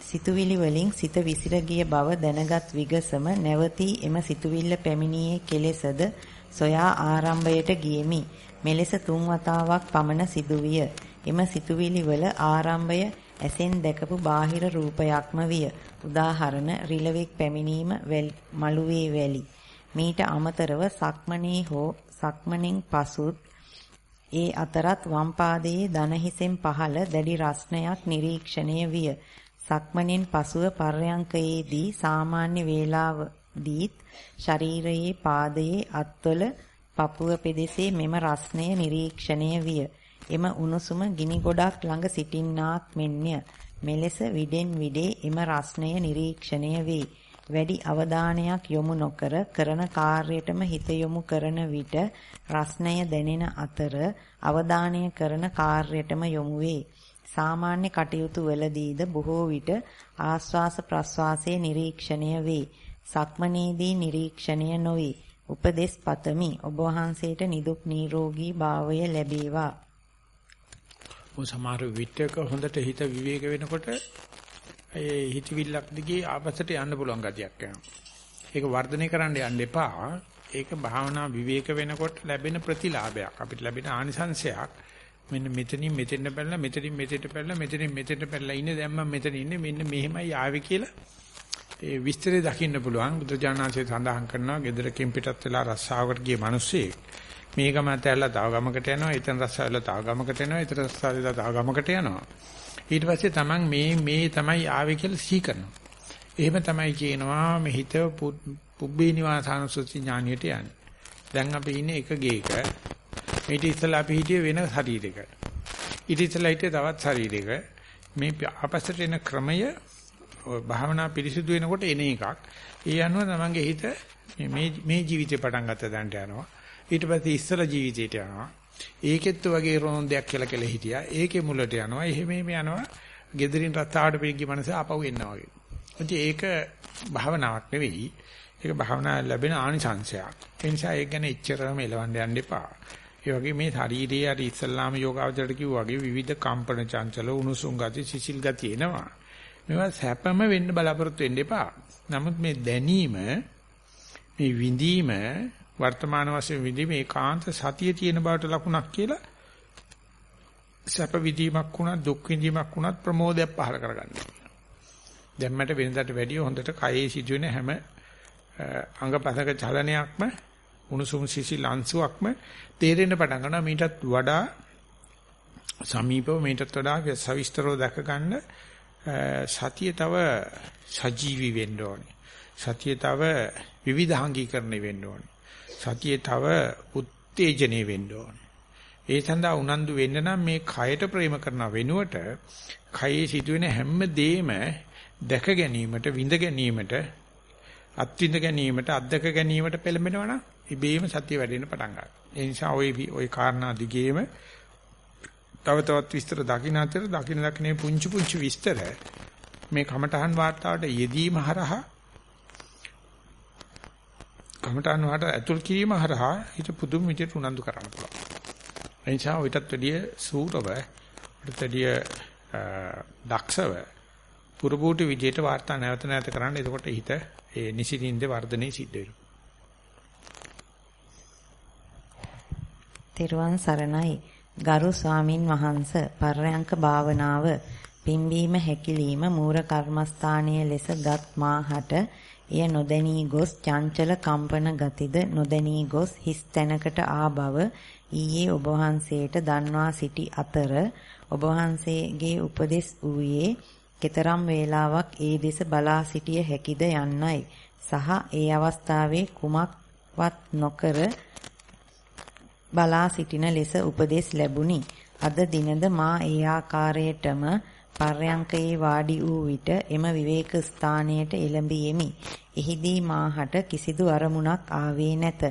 සිතුවිලි වලින් සිත විසිර ගිය බව දැනගත් විගසම නැවතී එම සිතුවිල්ල පැමිණියේ කෙලෙසද සොයා ආරම්භයට ගියෙමි. මෙලෙස තුන් වතාවක් පමණ සිදුවිය. එම සිතුවිලි වල ආරම්භය ඇසෙන් දැකපු බාහිර රූපයක්ම විය. උදාහරණ රිලෙවෙක් පැමිණීම මළුවේ වැලි. මීට අමතරව සක්මනේ හෝ සක්මණෙන් පසුත් ඒ අතරත් වම් පාදයේ දන හිසෙන් පහළ දැඩි රස්නයක් නිරීක්ෂණය විය. සක්මණෙන් පසුව පර්යංකයේදී සාමාන්‍ය වේලාවදීත් ශරීරයේ පාදයේ අත්වල පපුව පෙදෙසේ මෙම රස්නය නිරීක්ෂණය විය. එම උණුසුම ගිනි ගොඩක් ළඟ සිටින්නාක් මෙන්ය. මෙලෙස විඩෙන් විඩේ එම රස්නය නිරීක්ෂණය වේ. වැඩි අවධානයක් යොමු නොකර කරන කාර්යයටම හිත යොමු කරන විට රස්නය දැනෙන අතර අවධානය කරන කාර්යයටම යොමු වේ. සාමාන්‍ය කටයුතු වලදීද බොහෝ විට ආස්වාස ප්‍රස්වාසයේ නිරීක්ෂණය වේ. සක්මනේදී නිරීක්ෂණය නොවේ. උපදේශ පතමි. ඔබ වහන්සේට නිදුක් නිරෝගී භාවය ලැබේවා. ඔය සමහර විටක හොඳට හිත විවේක වෙනකොට ඒ හිතවිල්ලක් දිගේ ආපස්සට යන්න පුළුවන් ගතියක් එනවා. ඒක වර්ධනය කරන්න යන්න එපා. ඒක භාවනා විවේක වෙනකොට ලැබෙන ප්‍රතිලාභයක්. අපිට ලැබෙන ආනිසංශයක්. මෙන්න මෙතනින් මෙතෙන්ට පැනලා මෙතනින් මෙතෙන්ට පැනලා මෙතනින් මෙතෙන්ට පැනලා ඉන්නේ දැන් මම මෙතන ඉන්නේ මෙන්න මෙහෙමයි ආවේ කියලා ඒ විස්තරය දකින්න පුළුවන් බුදුජානනාංශය සඳහන් කරනවා ගෙදරකින් පිටත් වෙලා රස්සාවකට ගිය මිනිස්සෙක් මේ ගම ඇතැල්ලා තව ගමකට යනවා එතන රස්සාවල තව ගමකට යනවා ඊතර රස්සාවල තව ගමකට යනවා ඊට පස්සේ Taman මේ මේ තමයි ආවේ කියලා සිහි කරනවා එහෙම තමයි කියනවා මේ හිත පුබ්බේ නිවාසානුසුති ඥානියට යන්නේ දැන් අපි ඉන්නේ එක ගේක ඊට ඉස්සෙල්ලා අපි හිටියේ වෙන ශරීරයක. ඊට ඉස්සෙල්ලා හිටියේ තවත් ශරීරයක. මේ ආපස්සට එන ක්‍රමය භාවනා පිරිසිදු වෙනකොට එන එකක්. ඒ අනුව තමන්ගේ හිත මේ මේ ජීවිතේ පටන් ගත්ත දැනට යනවා. ඊට පස්සේ ඉස්සෙල්ලා ජීවිතේට යනවා. ඒකෙත් වගේ රෝන්දයක් කියලා කියලා හිටියා. ඒකේ මුලට යනවා. එහෙම එහෙම යනවා. gederin රත්තාවට පිළිගි මනස ආපහු එනවා වගේ. ඉතින් ඒක භාවනාවක් නෙවෙයි. ඒක භාවනා ලැබෙන ආනිසංශයක්. ඒ නිසා ඒක ගැන එච්චරම එලවන්න යන්න එපා. ඒ වගේ මේ ශරීරයේ අර ඉස්ලාම යෝගාවචරයට කිව්වා වගේ විවිධ කම්පන චංචල උණුසුම් ගති සිසිල් ගති එනවා. මේවා සැපම වෙන්න බලාපොරොත්තු වෙන්න එපා. නමුත් මේ දැනීම මේ විඳීම වර්තමාන වශයෙන් විඳීම ඒකාන්ත සතිය තියෙන බවට ලකුණක් කියලා සැප විඳීමක් වුණත් දුක් විඳීමක් වුණත් ප්‍රමෝදයක් පහල කරගන්න. දැන් මට වෙනදාට වැඩිය හොඳට කයේ සිදුවෙන හැම අංගපසක චලනයක්ම උණුසුම් සිසිල් අංශුවක්ම තේරෙන්න පටන් ගන්නවා මීටත් වඩා සමීපව මීටත් වඩා සවිස්තරව දැක ගන්න සතිය තව සජීවි වෙන්න ඕනේ. සතිය තව විවිධාංගීකරණය වෙන්න ඕනේ. සතිය තව උත්තේජනය වෙන්න ඕනේ. ඒ සඳහා උනන්දු වෙන්න නම් මේ කයට ප්‍රේම කරන වෙනුවට කයේ සිදුවෙන හැම දෙයක්ම දැක ගැනීමට විඳ ගැනීමට අත්විඳ ගැනීමට අත්දක ගැනීමට පෙළඹෙනවා නම් ඉබේම සතිය වැඩෙන්න පටන් ගන්නවා. ඒ නිසා ওই ওই කාරණා දිගේම තව තවත් විස්තර දකින්න අතර දකින්න දකින්නේ පුංචි පුංචි විස්තර මේ කමඨහන් වාර්තාවට යෙදීම හරහා කමඨහන් වාර්තාවට ඇතුල් කිරීම හරහා හිත පුදුම විදිහට උනන්දු කරන්න පුළුවන්. ඒ නිසා ඔයිටත් වැඩිය සූරව ඔයිටත් වැඩිය දක්ෂව පුරුබූටි විදිහට වාර්තා නැවත නැවත කරන්න. එතකොට හිත ඒ නිසින්ින්ද වර්ධනයේ සිද්ධ වෙනවා. තෙරුවන් සරණයි ගරු ස්වාමින් වහන්ස පර්යංක භාවනාව පිම්බීම හැකිලිම මූර කර්මස්ථානීය ලෙස ගත් මාහට එය නොදැනී ගොස් චංචල කම්පන ගතිද නොදැනී ගොස් හිස් තැනකට ආ බව ඊයේ ඔබ වහන්සේට දන්වා සිටි අතර ඔබ වහන්සේගේ උපදෙස් ඌයේ කතරම් වේලාවක් ඒ දෙස බලා සිටිය හැකිද යන්නයි සහ ඒ අවස්ථාවේ කුමක්වත් නොකර බලා සිටින ලෙස උපදෙස් ලැබුණි. අද දිනද මා ඒ ආකාරයටම පර්යංකයේ වාඩි වූ විට එම විවේක ස්ථානයට එළඹියෙමි. එහිදී මාහට කිසිදු අරමුණක් ආවේ නැත.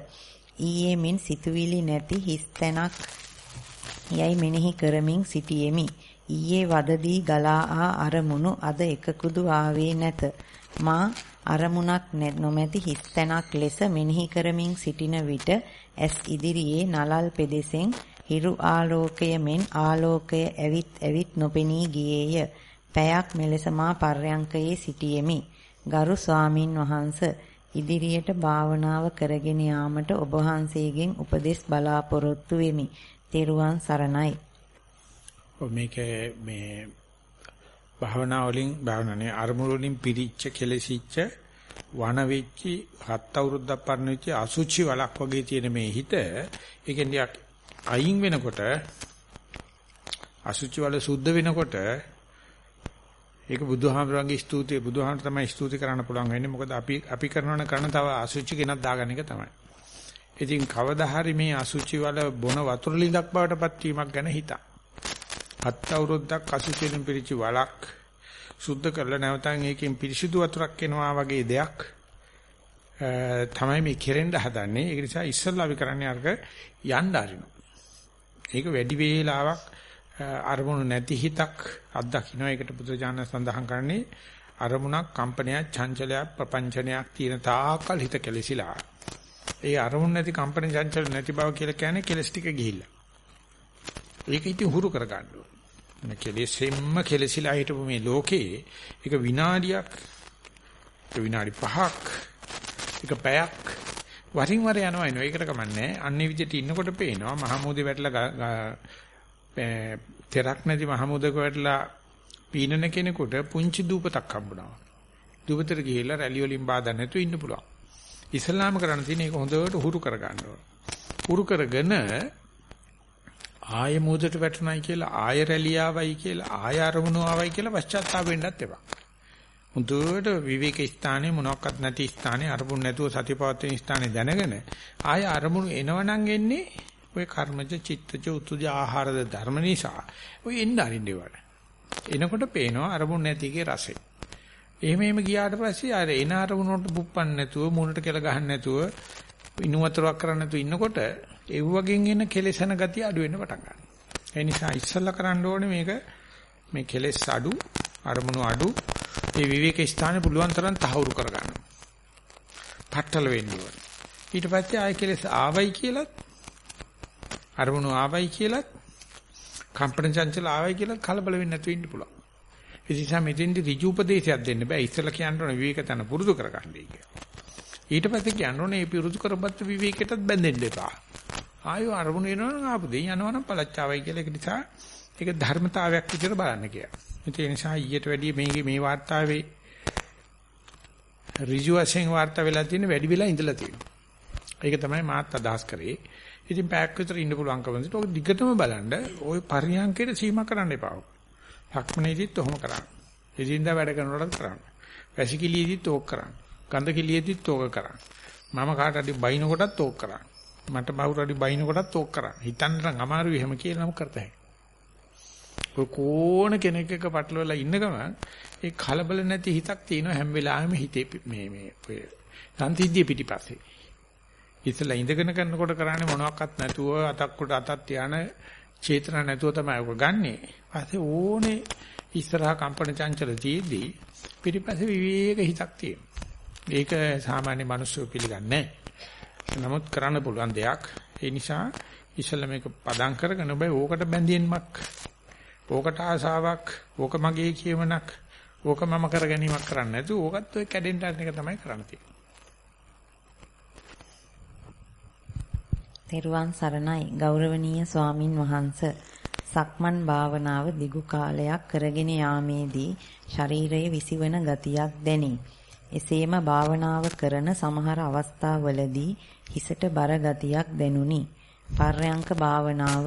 ඊයේ මින් සිතුවිලි නැති හිස් තැනක් යයි මෙනෙහි කරමින් සිටියෙමි. ඊයේ වදදී ගලා ආ අරමුණු අද එකකුදු ආවේ නැත. මා අරමුණක් නොමැති හිස් තැනක් ලෙස මෙනෙහි කරමින් සිටින විට ඇස් ඉදිරියේ නලල් පෙදෙසෙන් හිරු ආලෝකය මෙන් ආලෝකය ඇවිත් ඇවිත් නොපෙනී ගියේය. පැයක් මෙලෙස මා පර්යංකයේ සිටියෙමි. ගරු ස්වාමින් වහන්ස ඉදිරියට භාවනාව කරගෙන යාමට ඔබ වහන්සේගෙන් උපදෙස් බලාපොරොත්තු වෙමි. තෙරුවන් සරණයි. මේක මේ භාවනා වලින් භාවනානේ අරමුණු වලින් පිරිච්ච කෙලසිච්ච වන වෙච්චි හත් අවුරුද්දක් පරණ වෙච්චි අසුචි වලක් වගේ තියෙන මේ හිත ඒකෙන් ටිකක් අයින් වෙනකොට අසුචි වල සුද්ධ වෙනකොට ඒක බුදුහාමරංගේ ස්තුතිය බුදුහාමර තමයි ස්තුති කරන්න පුළුවන් වෙන්නේ මොකද අපි අපි කරනවන කරන තව අසුචි කෙනක් දාගන්න එක තමයි. ඉතින් කවදා හරි මේ අසුචි වල බොන වතුර ලිඳක් බවටපත් වීමක් ගැන හිතා. හත් අවුරුද්දක් අසුචියෙන් පිරිච්ච වලක් සුද්ධ කරලා නැවතන් ඒකෙන් පිරිසිදු වතුරක් එනවා වගේ දෙයක් තමයි මේ කෙරෙන්න හදන්නේ. ඒක නිසා ඉස්සල්ලා අපි කරන්නේ අර්ග යන්න අරිනවා. ඒක වැඩි වේලාවක් අරමුණු නැති හිතක් අත්දකින්න. ඒකට බුදුජානක සඳහන් කරන්නේ අරමුණක් කම්පනයක් චංචලයක් ප්‍රපංචනයක් තියෙන තාකල් හිත කෙලසිලා. ඒ අරමුණ නැති කම්පන චංචල නැති බව කියලා කියන්නේ කෙලස් ටික ගිහිල්ලා. ඒක ඉතින් හුරු කර ගන්න ඕනේ. මේ කෙලෙසෙම්ම කෙලසිලා හිටපු මේ ලෝකේ එක විනාඩියක් එක විනාඩි 5ක් එක පැයක් වරින් වර යනවා එනවා ඒකට කමන්නේ. අන්නේ විදිහට ඉන්නකොට පේනවා මහමෝදේ වැටලා තෙරක් නැති මහමෝදක වැටලා පීනන කෙනෙකුට පුංචි දූපතක් හම්බුනවා දූපතට ගිහිල්ලා රැලි වලින් බාධා නැතුව ඉන්න පුළුවන්. ඉස්ලාම කරන්න තියෙන එක හොඳට හුරු කර ගන්න ඕන. හුරු කරගෙන ආය මොහොතට වැටුණයි කියලා ආය රැලියාවයි කියලා ආය අරමුණු ආවයි කියලා පශ්චාත්තාප වෙන්නත් එපා. මුදුවට විවේක ස්ථානයේ මොනක්වත් නැති ස්ථානයේ අරමුණු නැතුව සතිපවත්වන ස්ථානයේ දැනගෙන ආය අරමුණු එනවනම් එන්නේ ඔය කර්මජ චිත්තජ උතුජ ආහාරද ධර්ම නිසා ඔය එන්න අරින්න ඒවට. එනකොට පේනවා අරමුණු නැති එකේ රසය. එහෙම එහෙම ගියාට පස්සේ අර එන අරමුණට බුප්පන්න නැතුව මුණට කෙල ගහන්න නැතුව ඉනුවතරක් කරන්න නැතුව ඉන්නකොට ඒ වගේන් එන කෙලෙසන ගතිය අඩු වෙන්න පටන් ගන්නවා. ඒ නිසා ඉස්සල්ලා කරන්න ඕනේ මේක මේ කෙලෙස් අඩු අරමුණු අඩු ඒ විවේක ස්ථානේ පුළුවන් තරම් තහවුරු කරගන්න. පట్టල වෙන්න ඕනේ. ඊට පස්සේ ආයෙ කෙලෙස් ආවයි කියලත් අරමුණු ආවයි කියලත් කම්පන චංචල ආවයි කියලා කලබල වෙන්නේ නැතුව ඉන්න පුළුවන්. ඒ නිසා මෙතෙන්දි ඍජු උපදේශයක් දෙන්න බෑ. ඉස්සලා කියන්න ඕනේ විවේක තන පුරුදු කරගන්නයි කියලා. ඊට පස්සේ කියන්න ඕනේ මේ පුරුදු කරපත් විවේකයටත් බැඳෙන්න එපා. ආයෝ අරමුණ එනවනම් ආපු දෙයි යනවනම් පළච්චාවයි කියලා ඒක නිසා ඒක ධර්මතාවයක් විදිහට බලන්න කියලා. ඒ නිසා ඊට වැඩිය මේ මේ වාර්තාවේ ඍජු වශයෙන් වාර්තා වෙලා තියෙන වැඩි වෙලා ඉඳලා තියෙනවා. ඒක තමයි මාත් අදහස් කරේ. ඉතින් පැයක් විතර ඉන්න පුළුවන්කම තියෙනවා. ඔක දිගටම බලන්න ওই පරියන්කේට සීමා කරන්න එපා. ලක්මනේදිත් ඔහොම කරන්න. එදින්දා වැඩ කරනකොටත් කරන්න. වැසිකිළියේදිත් ඕක කරන්න. ගඳ කිළියේදිත් ඕක කරන්න. මම කාට හරි බයින කොටත් ඕක කරන්න. මට බහුරඩි බයින කොටත් ඕක කරන්න. හිතන්න නම් අමාරුයි එහෙම කියලා නම් කරතයි. ඔය කෝණ කෙනෙක් එක්ක පටලවලා ඉන්න ගමන් ඒ කලබල නැති හිතක් තියෙනවා හැම වෙලාවෙම හිතේ මේ මේ ඔය සංසිද්ධිය පිටිපස්සේ. ඉතලා ඉඳගෙන කරනකොට කරන්නේ මොනවත් නැතුව අතක් උඩ අතක් තියාන චේතන නැතුව තමයි ඔක ගන්නෙ. පස්සේ ඕනේ ඉස්සරහා කම්පන චංචල තියේදී පිටිපස්සේ විවේක හිතක් තියෙනවා. ඒක සාමාන්‍ය මිනිස්සු පිළිගන්නේ නමුත් කරන්න පුළුවන් දෙයක්. ඒ නිසා ඉස්සෙල්ලා මේක පදම් කරගෙන බෑ ඕකට බැඳීමක්. ඕකට ආසාවක්, ඕක මගේ කියමනක්, ඕක මම කර ගැනීමක් කරන්නේ නැතුව ඕකත් ඔය කැඩෙන්න යන එක තමයි කරන්න තියෙන්නේ. තෙරුවන් සරණයි ගෞරවනීය ස්වාමින් වහන්ස සක්මන් භාවනාව දිගු කාලයක් කරගෙන යාමේදී ශරීරයේ විසිවන ගතියක් දැනේ. එසේම භාවනාව කරන සමහර අවස්ථාවලදී හිසට බර ගතියක් දැනුනි. පර්යංක භාවනාව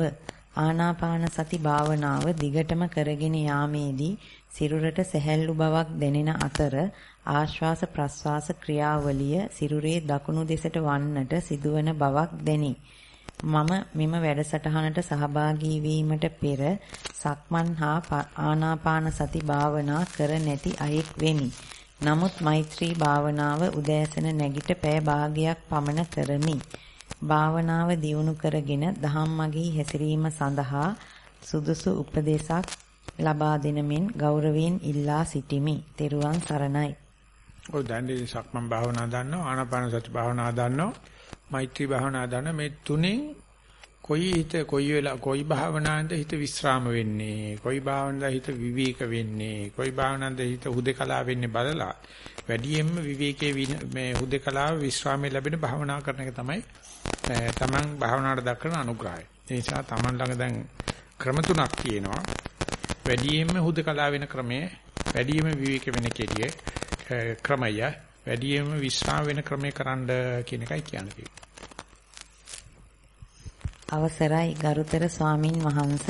ආනාපාන සති භාවනාව දිගටම කරගෙන යාමේදී සිරුරට සැහැල්ලු බවක් දැනෙන අතර ආශ්වාස ප්‍රශ්වාස ක්‍රියාවලිය සිරුරේ දකුණු දෙසට වන්නට සිදුවන බවක් දැනේ. මම මෙම වැඩසටහනට සහභාගී වීමට පෙර සක්මන් හා ආනාපාන සති භාවනා කර නැති අයෙක් වෙමි. නමුත් මෛත්‍රී භාවනාව උදෑසන නැගිට පැය භාගයක් පමණ කරමි. භාවනාව දියුණු කරගෙන දහම් මගී හැසිරීම සඳහා සුදුසු උපදේශක් ලබා දෙන මෙන් ගෞරවයෙන් ඉල්ලා සිටිමි. ත්වන් සරණයි. ඔය දැන්නේ සක්මන් භාවනා දන්නවා ආනාපාන සති භාවනා දන්නවා මෛත්‍රී භාවනා දන්නවා මේ තුනෙන් කොයි හිත කොයි වෙලා කොයි භාවනාවෙන්ද හිත විස්්‍රාම වෙන්නේ කොයි භාවනාවෙන්ද හිත විවේක වෙන්නේ කොයි භාවනාවෙන්ද හිත හුදකලා වෙන්නේ බලලා වැඩියෙන්ම විවේකයේ මේ හුදකලාව විස්්‍රාමයේ ලැබෙන භාවනා කරන එක තමයි තමන් භාවනාවට දක්වන අනුග්‍රහය. ඒ නිසා තමන් ළඟ දැන් ක්‍රම තුනක් තියෙනවා. වැඩියෙන්ම හුදකලා වෙන ක්‍රමය වැඩියෙන්ම විවේක වෙන කෙලිය ක්‍රමය වැඩියෙන්ම විස්්‍රාම වෙන ක්‍රමය කරන්න කියන එකයි කියන්නේ. අවසරයි ගරුතර ස්වාමින් වහන්ස.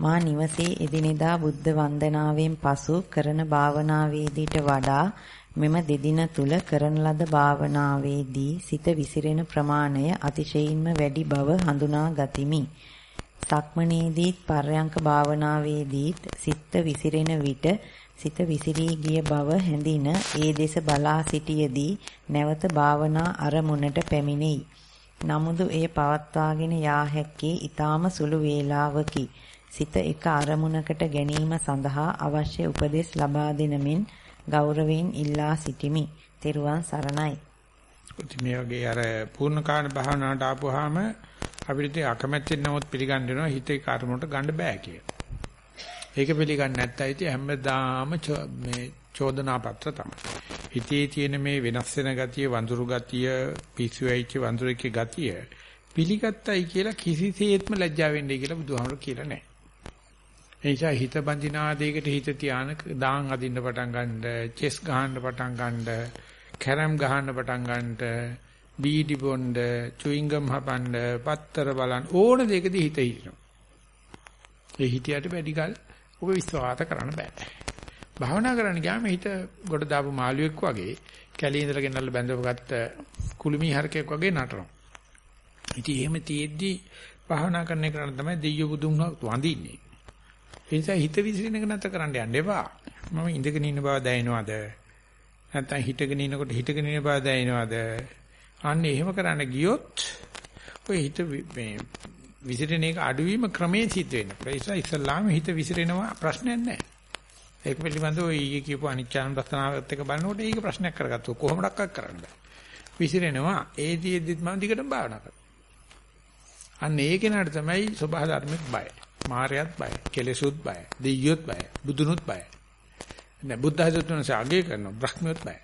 මා නිවසේ එදිනෙදා බුද්ධ වන්දනාවෙන් පසු කරන භාවනාවේදීට වඩා මෙම දෙදින තුල කරන ලද භාවනාවේදී සිත විසිරෙන ප්‍රමාණය අතිශයින්ම වැඩි බව හඳුනා ගතිමි. සක්මනේදීත් පර්යංක භාවනාවේදීත් සිත විසිරෙන විට සිත විසිරී ගිය බව හැඳින ඒ දෙස බලා සිටියේදී නැවත භාවනා අරමුණට පැමිණෙයි. නමුදු එය පවත්වාගෙන යා හැක්කේ ඊටාම සුළු වේලාවකි. සිත එක අරමුණකට ගැනීම සඳහා අවශ්‍ය උපදෙස් ලබා දෙන මෙන් ගෞරවයෙන් ඉල්ලා සිටිමි. තෙරුවන් සරණයි. මේ වගේ අර පූර්ණ කාණ භාවනාවට ආපුවාම අපිට අකමැත්තෙන් නමුත් පිළිගන්නවා හිතේ කර්මකට ගන්න බෑ කියලා. ඒක පිළිගන්නේ නැත්නම් ඉතින් හැමදාම මේ චෝදනා පත්‍ර තමයි. හිතේ තියෙන මේ වෙනස් වෙන ගතිය, වඳුරු ගතිය, පිස්සු වෙයිච්ච වඳුරෙක්ගේ ගතිය පිළිගත්තයි කියලා කිසිසේත්ම ලැජ්ජා වෙන්නේ කියලා බුදුහාමුදුරුවෝ කියලා නැහැ. ඒ නිසා හිත බඳිනා දෙයකට හිත තියාන දාන් අදින්න පටන් ගන්නද, චෙස් ගහන්න පටන් ගන්නද, කැරම් ගහන්න පටන් ගන්නද, බීඩි බොන්න, චුයින්ගම් හපන්න, පත්තර බලන්න ඕන දෙයකදී හිත හිටිනවා. ඒ හිතියට වැඩි කල ඔබ විශ්වාස කරන්න බෑ. භාවනා කරන්න ගියාම හිත ගොඩ දාපු මාළුවෙක් වගේ කැලේ ඉඳලා ගෙනල්ලා බැඳවගත්ත කුළුමි හරකෙක් වගේ නටනවා. ඉතින් එහෙම තියෙද්දි භාවනා කරන එක තමයි දෙයියෝ බුදුන් වඳින්නේ. ඒ නිසා හිත විසිරෙන එක නැතර කරන්න යන්න එපා. මම ඉඳගෙන ඉන්න බව දැනෙනවද? නැත්නම් හිටගෙන ඉනකොට හිටගෙන ඉන්න බව දැනෙනවද? අන්න එහෙම කරන්න ගියොත් ඔය හිත මේ විසිරෙන එක අඩුවීම ක්‍රමයේ සිද්ධ වෙනවා. ඒ නිසා ඉස්ලාම හිත විසිරෙනවා ප්‍රශ්නයක් නැහැ. ඒක පිළිබඳව ඊයේ කියපු අනිච්චාන ප්‍රස්තනාවත් එක බලනකොට ඒක ප්‍රශ්නයක් කරගත්තා. කොහොමඩක්වත් කරන්න බෑ. විසිරෙනවා ඒ දිෙද්දිත් මම දිගටම භාවනා කරනවා. අන්න ඒ කෙනාට තමයි සබහා ධර්මෙත් බය. මායයත් බය. කෙලෙසුත් බය. දෙයියොත් බය. බුදුනුත් බය. නෑ බුද්ධ හදතුනස අගේ කරනවා. බ්‍රහ්මියොත් බය.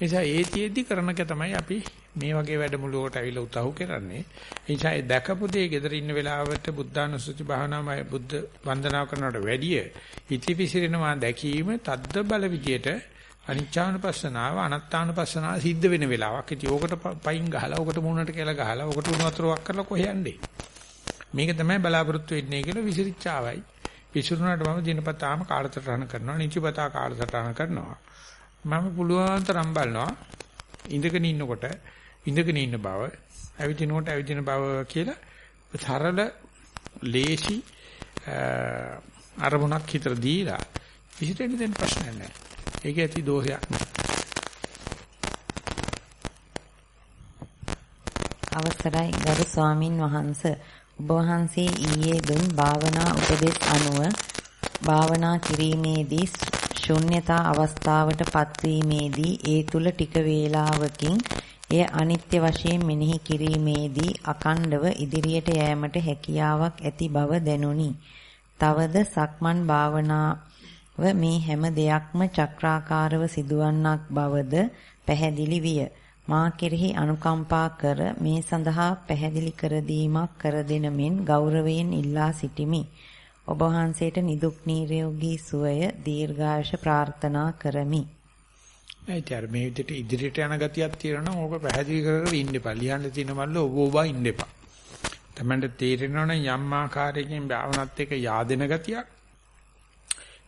නිසා ඒ තියේදී කරනක තමයි අපි මේ වගේ වැඩමුළුවකට ඇවිල්ලා උතහු කරන්නේ. ඒ නිසා ඒ දැකපු දේ gedara ඉන්න වෙලාවට බුද්ධානුස්සති භාවනාවයි බුද්ධ වන්දනාව කරනවට වැඩිය ඉතිපිසිරෙනවා දැකීම තද්ද බල විදියට අනිච්චානුපස්සනාව අනත්තානුපස්සනාව සිද්ධ වෙන වෙලාවක්. ඉතින් ඕකට පයින් ගහලා ඕකට මුණට කියලා ගහලා ඕකට උණු වතුරක් කරලා කොහෙ යන්නේ? මේක තමයි බලාපොරොත්තු වෙන්නේ කියලා විසිරිච්චාවයි. විසිරුණාට මම දිනපතාම කාලසටහන කරනවා, නිචිපතා කාලසටහන කරනවා. මම පුළුවන් තරම් බලනවා ඉඳගෙන ඉන්නකොට ඉඳගෙන ඉන්න බව, ඇවිදිනකොට ඇවිදින බව කියලා සරල ලේසි අරමුණක් හිතට දීලා විසිරෙන්න දෙන්න ප්‍රශ්නයක් නැහැ. ඒක ඇති දෝෂයක් නෑ. අවසරයි ගරු ස්වාමින් වහන්ස ඔබ වහන්සේ ඊයේ දුන් භාවනා උපදෙස් අනුව භාවනා කිරීමේදී ශුන්්‍යතා අවස්ථාවට පත්වීමේදී ඒ තුල ටික වේලාවකින් එය අනිත්‍ය වශයෙන් මෙනෙහි කිරීමේදී අකණ්ඩව ඉදිරියට යෑමට හැකියාවක් ඇති බව දැනුනි. තවද සක්මන් භාවනාව මේ හැම දෙයක්ම චක්‍රාකාරව සිදුවන්නක් බවද පැහැදිලි විය. මා කෙරෙහි අනුකම්පා කර මේ සඳහා පැහැදිලි කර දීමක් කර දෙන මෙන් ගෞරවයෙන් ඉල්ලා සිටිමි. ඔබ වහන්සේට නිදුක් නිරෝගී සුවය දීර්ඝායුෂ ප්‍රාර්ථනා කරමි. ඒතර මේ විදිහට ඉදිරියට යන ගතියක් තියෙනවා ඕක පැහැදිලි කර කර ඉන්න එපා. ලියන්න තියෙන මල්ල ඔබ ඔබා ඉන්න එපා. තමන්ට තේරෙනවනම් යම් ආකාරයකින් භාවනත් එක්ක yaadෙන ගතියක්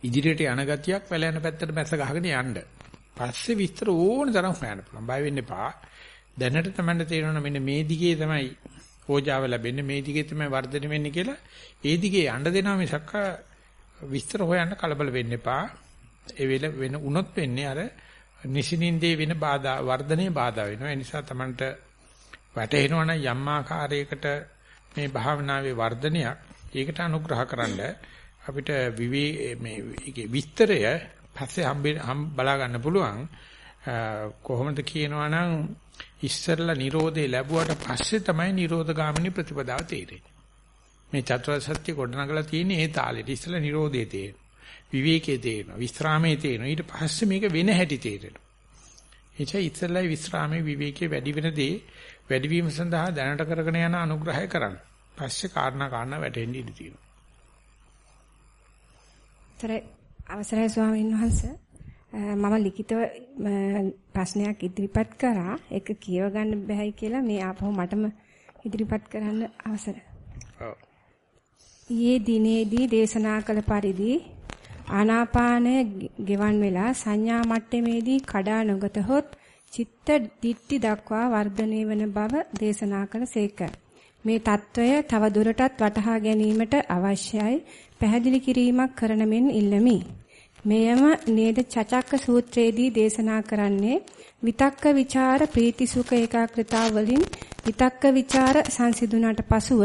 ඉදිරියට යන ගතියක් වැල යන පැත්තට බැස ගහගෙන යන්න. පස්සේ විස්තර ඕන තරම් හොයන්න පුළුවන්. බය වෙන්න එපා. දැනට තමන්ට තේරෙනවා මෙන්න මේ දිගේ තමයි ඕජාව ලැබෙන්නේ මේ දිගේ තමයි වර්ධනය වෙන්නේ කියලා ඒ දිගේ යන්න දෙනවා මිසක් විස්තර හොයන්න කලබල වෙන්න එපා. ඒ වෙල වෙන උනොත් වෙන්නේ අර නිසිනින්දේ වෙන බාධා වර්ධනයේ බාධා වෙනවා. ඒ නිසා Tamanට වැටෙනවා නම් යම් ආකාරයකට මේ භාවනාවේ වර්ධනයක් ඒකට අනුග්‍රහ කරන්න අපිට විවේ මේ ඒකේ විස්තරය පස්සේ හම් බලා ගන්න පුළුවන්. කොහොමද කියනවා නම් ඉස්සරලා Nirodhe ලැබුවට පස්සේ තමයි Nirodha ගාමිනී ප්‍රතිපදාව තේරෙන්නේ. මේ චතුරාර්ය සත්‍ය ගොඩනගලා තියෙන්නේ ඒ තාලෙට. ඉස්සලා Nirodhe තේරෙනවා. විවේකයේ තේරෙනවා. විස්රාමයේ තේරෙනවා. ඊට පස්සේ මේක වෙන හැටි තේරෙනවා. එචයි ඉස්සලා විස්රාමයේ විවේකයේ වැඩි වෙන දේ වැඩිවීම සඳහා දැනට කරගෙන යන අනුග්‍රහය කරන්න. පස්සේ කාරණා කාරණා වැටෙන්න ඉඩ තියෙනවා. අවසරයි ස්වාමීන් වහන්ස මම ලිඛිතව ප්‍රශ්නයක් ඉදිරිපත් කරා ඒක කියව ගන්න බැහැයි කියලා මේ ආපහු මටම ඉදිරිපත් කරන්න අවසර. ඔව්. ඊයේ දිනේදී දේශනා කළ පරිදි ආනාපානය ගෙවන් වෙලා සංඥා මට්ටමේදී කඩා නොගත හොත් චිත්ත දිට්ටි දක්වා වර්ධනය වන බව දේශනා කළ සේක. මේ తত্ত্বය තව දුරටත් වටහා ගැනීමට අවශ්‍යයි පැහැදිලි කිරීමක් කරන මෙන් ඉල්ලමි. මෙයම නේද චචක්ක සූත්‍රයේදී දේශනා කරන්නේ විතක්ක ਵਿਚාර ප්‍රීති සුඛ ඒකාග්‍රතාව වලින් විතක්ක ਵਿਚාර සංසිඳුණාට පසුව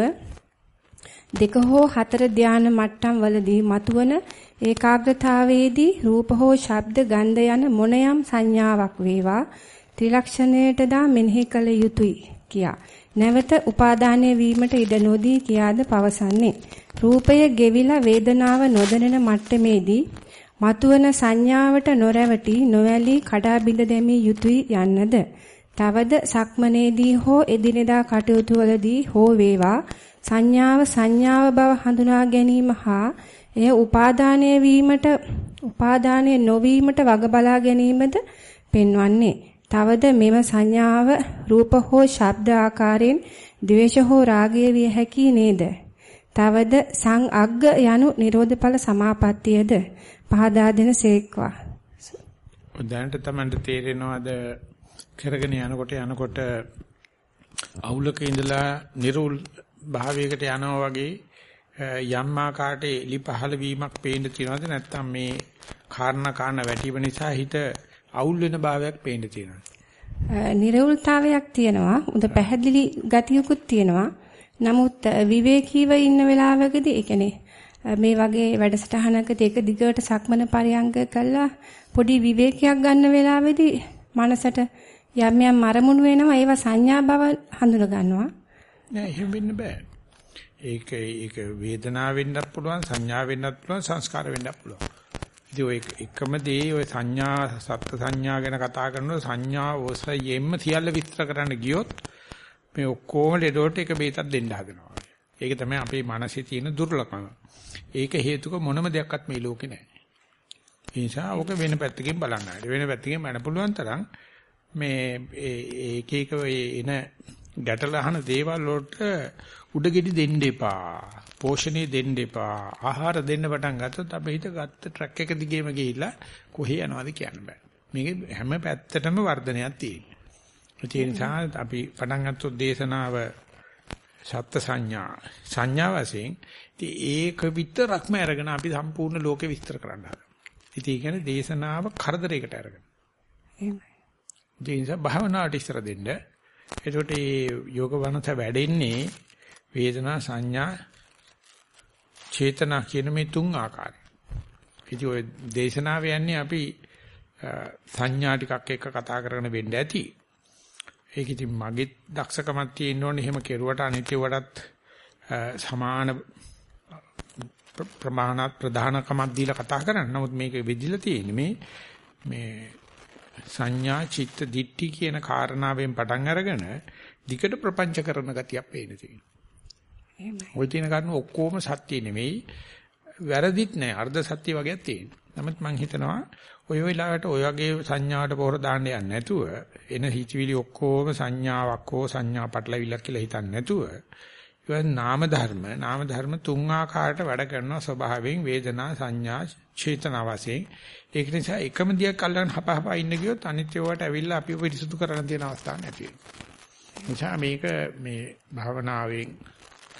දෙක හෝ හතර ධාන මට්ටම් වලදී මතුවන ඒකාග්‍රතාවයේදී රූප හෝ ශබ්ද ගන්ධ යන මොනයම් සංඥාවක් වේවා ත්‍රිලක්ෂණයටදා මෙනෙහි කළ යුතුය කියා. නැවත උපාදානය වීමට ඉඩ නොදී කියාද පවසන්නේ. රූපය ගෙවිලා වේදනාව නොදැනෙන මට්ටමේදී මතුවන සංඥාවට නොරැවටි නොඇලී කඩා බිඳ දැමිය යුතුය යන්නද තවද සක්මනේදී හෝ එදිනෙදා කටයුතු වලදී හෝ වේවා සංඥාව සංඥාව බව හඳුනා ගැනීම හා එය උපාදානය වීමට උපාදානය නොවීමට වග බලා ගැනීමද පෙන්වන්නේ තවද මෙම සංඥාව රූප හෝ ශබ්ද ආකාරයෙන් ද්වේෂ හෝ රාගය විය හැකි නේද? තවද සං අග්ග යනු නිරෝධඵල සමාපත්තියද පහදා දෙන සේක්වා. දැනට තමයි තේරෙනවද? කරගෙන යනකොට යනකොට අවුලක ඉඳලා නිරුල් භාවයකට යනවා වගේ යම් ආකාරයට එලි පහළ වීමක් පේන්න තියෙනවද? නැත්නම් මේ කාරණා කාරණා වැටීම නිසා හිත අවුල් වෙන භාවයක් පේන්න තියෙනවද? නිර්වෘල්තාවයක් තියෙනවා. උද පැහැදිලි ගතියකුත් තියෙනවා. නමුත් විවේකීව ඉන්න වෙලාවකදී ඒ මේ වගේ වැඩසටහනකදී එක දිගට සක්මන පරියංග කළා පොඩි විවේකයක් ගන්න වෙලාවේදී මනසට යම් යම් අරමුණු වෙනවා ඒවා සංඥා බව හඳුන ගන්නවා නෑ එහෙම වෙන්න බෑ ඒක ඒක වේදනාව වෙන්නත් පුළුවන් සංඥා වෙන්නත් පුළුවන් සංස්කාර වෙන්නත් පුළුවන් ඉතින් ඔය එකම දේ ඔය සංඥා සත්ත්ව සංඥා ගැන කතා කරනකොට සංඥා ඔසයෙන්ම සියල්ල විස්තර කරන්න ගියොත් මේ ඔක්කොම ලෙඩෝට එක බේතක් දෙන්න හදනවා. ඒක තමයි අපේ මනසේ තියෙන දුර්ලභම. ඒක හේතුක මොනම දෙයක්වත් මේ ලෝකේ නැහැ. ඒ නිසා ඕක වෙන පැත්තකින් බලන්න ඕනේ. වෙන පැත්තකින් මන පුළුවන් තරම් මේ ඒක එක එන ගැටලහන දේවල් වලට උඩගෙඩි දෙන්න එපා. පෝෂණය දෙන්න එපා. ආහාර දෙන්න පටන් ගත්තොත් අපේ හිත ගත්ත ට්‍රැක් එක දිගේම ගිහිල්ලා කොහේ යනවද කියන්න බෑ. මේකේ හැම පැත්තටම වර්ධනයක් තියෙනවා. ඒ නිසා අපි පටන් ගත්තොත් දේශනාව සත්ත්‍ය සංඥා සංඥා වශයෙන් ඉතින් ඒක විතරක්ම අරගෙන අපි සම්පූර්ණ ලෝකෙ විස්තර කරන්න හදනවා. ඉතින් ඒ කියන්නේ දේශනාව කරදරයකට අරගෙන. එහෙමයි. ඒ නිසා භාවනාවට ඉස්සර දෙන්න ඒකට මේ යෝග වනත වැඩෙන්නේ වේදනා සංඥා චේතනා කියන මේ තුන් ආකාරය. ඉතින් ඔය දේශනාව යන්නේ අපි සංඥා ටිකක් එක්ක කතා කරගෙන වෙන්න ඇති. ඒක ඉතින් මගේ දක්ෂකමක් තියෙන්න ඕනේ එහෙම කෙරුවට අනිත්‍යවටත් සමාන ප්‍රමාණ ප්‍රධානකමක් දීලා කතා කරන්න. නමුත් මේක වෙදිලා තියෙන්නේ මේ මේ සංඥා චිත්ත දිට්ඨි කියන කාරණාවෙන් පටන් අරගෙන දිකට ප්‍රපංච කරන ගතියක් පේන තියෙනවා. එහෙමයි. ওই තියෙන කරුණු ඔක්කොම සත්‍ය නෙමෙයි. වැරදිත් නෑ. අර්ධ සත්‍ය වගේක් තියෙනවා. නමුත් මම හිතනවා ඔය වෙලාවට ඔය වගේ සංඥාවට පොර දාන්න යන්නේ නැතුව එන හිතවිලි ඔක්කොම සංඥාවක් හෝ සංඥා පටලවිල්ලක් කියලා හිතන්නේ නැතුව ඒවා නාම ධර්ම නාම ධර්ම තුන් ආකාරයට වැඩ කරන ස්වභාවයෙන් වේදනා සංඥා චේතනා වශයෙන් ඒක නිසා එකම දියක් අල්ලගෙන හපහපා ඉන්න ගියොත් අනිත් ඒවාට ඇවිල්ලා අපිව පිරිසුදු කරන්න තියෙන අවස්ථා නැති වෙනවා. මේක මේ භාවනාවෙන්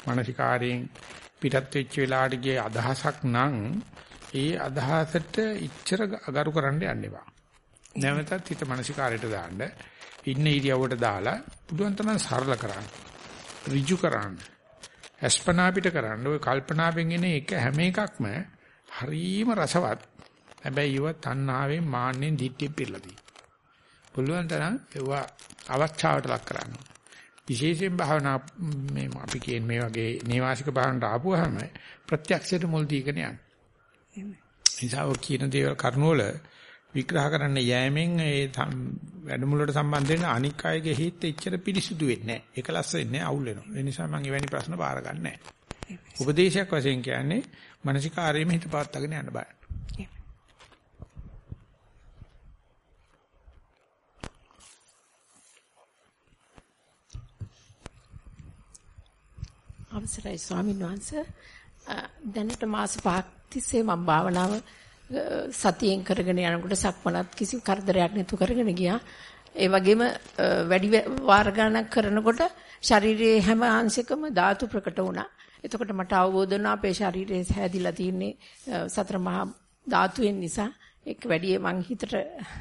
මානසිකාරයෙන් පිටත් වෙච්ච වෙලාවට ගිය අදහසක් නම් ඒ අදහසට ඉච්ඡර අගරු කරන්න යන්න එපා. නැවතත් හිත මානසිකාරයට දාන්න ඉන්න ඉරියව්වට දාලා පුදුන් තමයි සරල කරන්න. ඍජු කරන්න. අස්පනා පිට කරන්න. ওই කල්පනාවෙන් එන එක හැම එකක්ම හරීම රසවත්. හැබැයි ඒව තණ්හාවෙන් මාන්නෙන් දිට්ඨිය පිරලා තියෙනවා. පුළුවන් තරම් ඒවා අවස්ථාවට ලක් කරන්න. විශේෂයෙන් භාවනා මේ අපි කියන්නේ මේ වගේ නේවාසික භාවනට ආපුවාම ප්‍රත්‍යක්ෂයට මුල් දීගෙන යන්න. නිසා ඔය කියන දේවල් කරුණවල විග්‍රහ කරන්න යෑමෙන් ඒ වැඩමුළුවට සම්බන්ධ වෙන අනික් අයගේ හිත එච්චර පිරිසුදු වෙන්නේ නැහැ. ඒකලස් වෙන්නේ අවුල් වෙනවා. ඒ නිසා මම එවැනි ප්‍රශ්න බාර ගන්න. උපදේශයක් වශයෙන් කියන්නේ මානසිකාරයෙම හිත පාත්තගෙන යන්න බෑ. අවසරයි ස්වාමීන් වහන්සේ දැනට මාස පහක් තිස්සේ මම භාවනාව සතියෙන් කරගෙන යනකොට සක්මනත් කිසි කරදරයක් නැතුව කරගෙන ගියා. ඒ වගේම වැඩි වාර ගණනක් කරනකොට ශරීරයේ හැම අංශයකම ධාතු ප්‍රකට වුණා. එතකොට මට අවබෝධ වුණා අපේ ශරීරයේ හැදිලා තියෙන්නේ සතර මහා ධාතුවෙන් නිසා ඒක වැඩි මං හිතට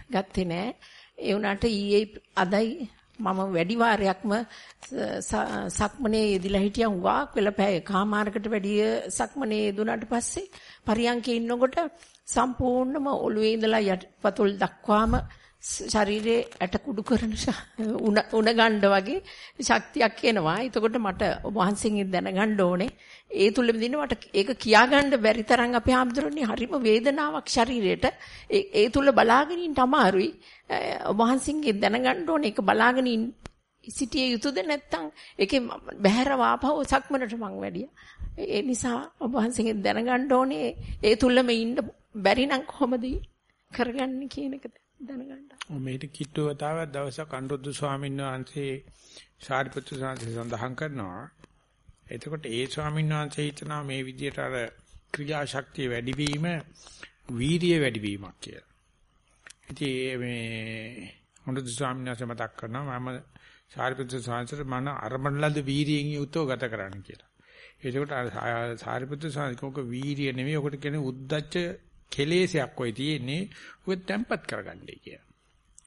ගත්තේ නෑ. ඒ වුණාට ඊයේ අදයි මම වැඩි වාරයක්ම සක්මනේ යෙදිලා හිටියා. හුඟක් වෙලා පැය කමාරකට වැඩි සක්මනේ යෙදුනාට පස්සේ පරියන්කේ ඉන්නකොට සම්පූර්ණම ඔළුවේ ඉඳලා යටිපතුල් දක්වාම ශරීරයේ ඇට කුඩු කරන උණ උණ ගන්න වගේ ශක්තියක් එනවා. එතකොට මට වහන්සේගෙන් දැනගන්න ඕනේ. ඒ තුලෙම දින මට ඒක කියාගන්න බැරි තරම් අපේ ආම්දුරන්නේ හරිම වේදනාවක් ශරීරයට. ඒ තුල බලාගෙන ඉන්න අමාරුයි. වහන්සේගෙන් දැනගන්න ඕනේ ඒක බලාගෙන සිටිය යුතුද නැත්නම් ඒකේ බහැර වාපව සක්මනට මං වැඩියා. ඒ නිසා ඔබ වහන්සේගෙන් දැනගන්න ඕනේ ඒ තුලම ඉන්න බැරි නම් කොහොමද කරගන්නේ කියන එක දැනගන්න. මේක කිට්ටුවතාවක් දවසක් අනුරුද්ධ ස්වාමීන් වහන්සේ සාරිපුත්‍ර සාන්ති සඳහන් කරනවා. එතකොට ඒ ස්වාමීන් වහන්සේ හිතනවා මේ විදිහට අර ක්‍රියාශක්තිය වැඩිවීම වීරිය වැඩිවීමක් කියලා. ඉතින් මේ අනුරුද්ධ ස්වාමීන් වහන්සේ මතක් කරනවා මම සාරිපුත්‍ර සාන්තිට මන අරමණලද වීරියෙන් යුතුව ගත කරන්න කියලා. එතකොට සාරිපුත්‍ර සාන්තිකෝක වීරිය නෙමෙයි ඔකට කියන්නේ උද්දච්ච කෙලෙසයක් ඔය තියෙන්නේ ඔය තැම්පත් කරගන්නයි කිය.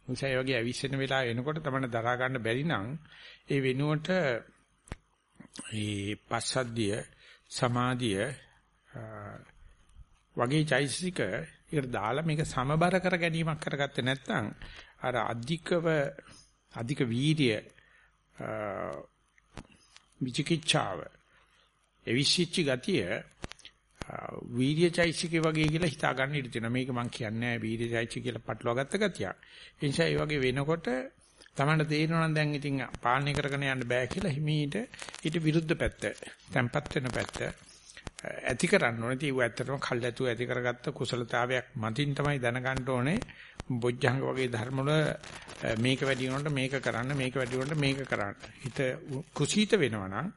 උසය වගේ අවිස්සෙන වෙලාව එනකොට තමයි දරා ගන්න බැරි නම් ඒ වෙනුවට ඒ පස්සද්ධිය සමාධිය වගේ චෛසික ඒකට දාලා මේක සමබර කර ගැනීමක් කරගත්තේ නැත්නම් අර අධිකව අධික වීර්ය විචිකිච්ඡාව එවිසිච්ච ගතිය වීර්යචෛසිකේ වගේ කියලා හිතා ගන්න ඉඩ තියෙනවා. මේක මම කියන්නේ නැහැ වීර්යචෛසික කියලා පටලවා ගත්ත ගතියක්. ඒ නිසා ඒ වගේ වෙනකොට තමන්ට තේරෙනවා නම් දැන් ඉතින් පාලනය කරගෙන යන්න බෑ කියලා හිමීට ඊට විරුද්ධ පැත්ත, තැම්පත් වෙන පැත්ත ඇති කරන්න ඕනේ. ඒක ඇත්තටම කල්ැතු ඇති කරගත්ත කුසලතාවයක් මතින් තමයි දැනගන්න ඕනේ. බොජ්ජංග වගේ ධර්ම වල මේක වැඩි වෙනකොට මේක කරන්න, මේක වැඩි වෙනකොට මේක කරන්න. හිත කුසීත වෙනවා නම්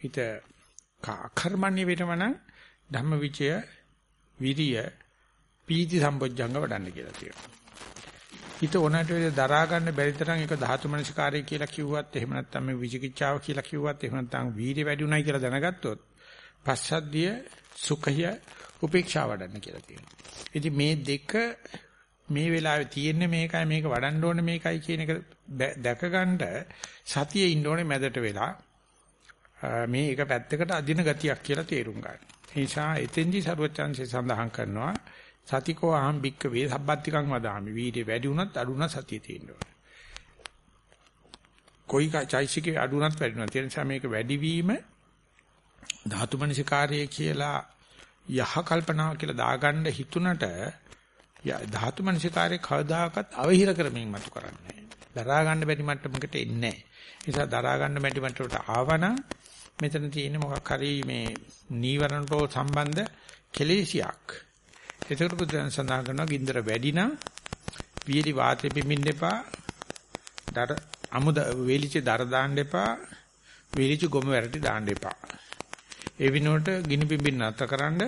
හිත කර්මන්නේ වෙනවා නම් ධම්මවිචය විරිය පීති සම්පොඥංග වඩන්න කියලා තියෙනවා. හිත ඕනට වෙද දරා ගන්න බැරි තරම් ඒක ධාතු මනසිකාරය කියලා කිව්වත් එහෙම නැත්නම් මේ විචිකිච්ඡාව කියලා කිව්වත් එහෙම නැත්නම් වීර්ය වැඩි උනායි කියලා දැනගත්තොත් පස්සද්ධිය සුඛය උපේක්ෂාව වඩන්න කියලා තියෙනවා. ඉතින් මේ දෙක මේ වෙලාවේ තියෙන්නේ මේකයි මේක වඩන්න ඕනේ මේකයි කියන එක දැකගන්න සතියේ ඉන්න ඕනේ මැදට වෙලා මේ එක පැත්තකට අදින ගතියක් කියලා තේරුම් ගන්න. ඒ නිසා එතෙන්දි ਸਰවචන්සේ සඳහන් කරනවා සතිකෝ අහම් බික්ක වේ සබ්බත්තිකං වදාමි. වීර්ය වැඩි වුණත් අඩු වුණත් සතිය තියෙන්න ඕනේ. කොයි චෛසිකේ අඩු වුණත් වැඩි වුණත් ඒ නිසා මේක වැඩිවීම ධාතු මනසිකාර්යය කියලා යහ කල්පනා කියලා දාගන්න හිතුණට ධාතු මනසිකාර්යය කවදාකවත් අවහිර කරමින් මතු කරන්නේ දරා ගන්න බැරි මට්ටමකට එන්නේ නැහැ. ඒ නිසා දරා ගන්න බැරි මට්ටමට ආවනම් මෙතන තියෙන මොකක් හරි මේ නීවරණට සම්බන්ධ කෙලෙසියක්. ඒකට බුදුන් සඳහන් කරනවා ගින්දර වැඩි නම් වීලි වාතෙ පිඹින්න එපා. දර අමුද වේලිච්ච දර දාන්න එපා. වේලිච්ච ගොම වැරටි දාන්න එපා. ඒ විනෝඩ ගිනි පිඹින්න නැතකරනද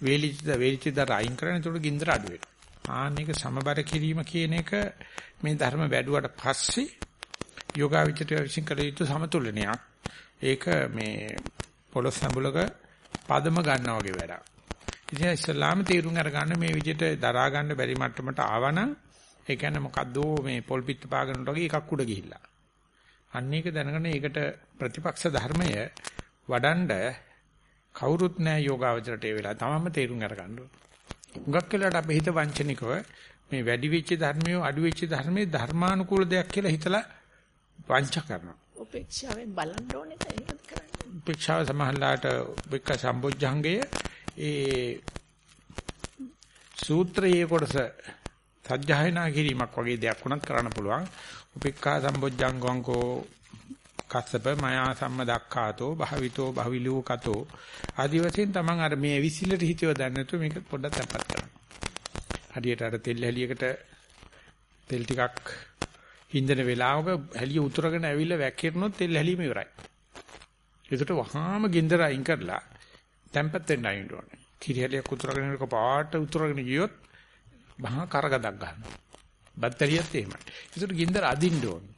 වේලිච්ච වේලිච්ච දර අයින් කරන ඒකට ගින්දර අඩු වෙනවා. ආන්නේක සමබර කිරීම කියන එක මේ ධර්ම වැඩුවට පස්සේ යෝගාවිචිතය විසින් කළ යුතු සමතුලනයක්. ඒක මේ පොළොස් සම්බුලක පදම ගන්නා වගේ වැඩක්. ඉතින් ඉස්ලාම තීරුම් අරගන්න මේ විදිහට දරා ගන්න බැරි මට්ටමට ආවනම් ඒ කියන්නේ මොකද්ද මේ පොල් පිට පාගනට වගේ එකක් උඩ ගිහිල්ලා. අන්න ඒක දැනගෙන ඒකට ප්‍රතිපක්ෂ ධර්මය වඩන්ඩ කවුරුත් නැහැ යෝගාවචරයට ඒ වෙලාව තමම තීරුම් අරගන්න ඕන. හුඟක් වෙලාවට අපේ හිත වංචනිකව මේ වැඩි වෙච්ච ධර්මිය අඩු වෙච්ච ධර්මයේ ධර්මානුකූල දෙයක් කියලා හිතලා වංච කරනවා. උපේක්ෂාවෙන් බලන්න ඕනේ ඒක කරන්නේ. උපේක්ෂාව සමහරලාට උපේක්ෂ සම්බොජ්ජංගය ඒ සූත්‍රයේ කොටස සත්‍යයනා කිරීමක් වගේ දෙයක් වුණත් කරන්න පුළුවන්. උපේක්ඛා සම්බොජ්ජංගංකෝ කස්සප මයා සම්මදක්ඛාතෝ භාවිතෝ භවිලූ කතෝ ආදි වශයෙන් තමන් අර මේ විසිලට හිතව දැන නැතුව මේක පොඩ්ඩක් තැම්පත් කරන්න. හරියට අර තෙල් හැලියකට තෙල් ටිකක් හින්දන වෙලාවක හැලිය උතුරගෙන ඇවිල්ලා වැක්කිරනොත් තෙල් හැලියම ඉවරයි. ඒකට වහාම ගින්දර අයින් කරලා තැම්පත් වෙන්න අයින් ඕනේ. කිරි හැලියක් උතුරගෙන එක පාට උතුරගෙන ගියොත් මහා කරගදක් ගන්නවා. බැටරියත් එහෙමයි. ඒකට ගින්දර අදින්න ඕනේ.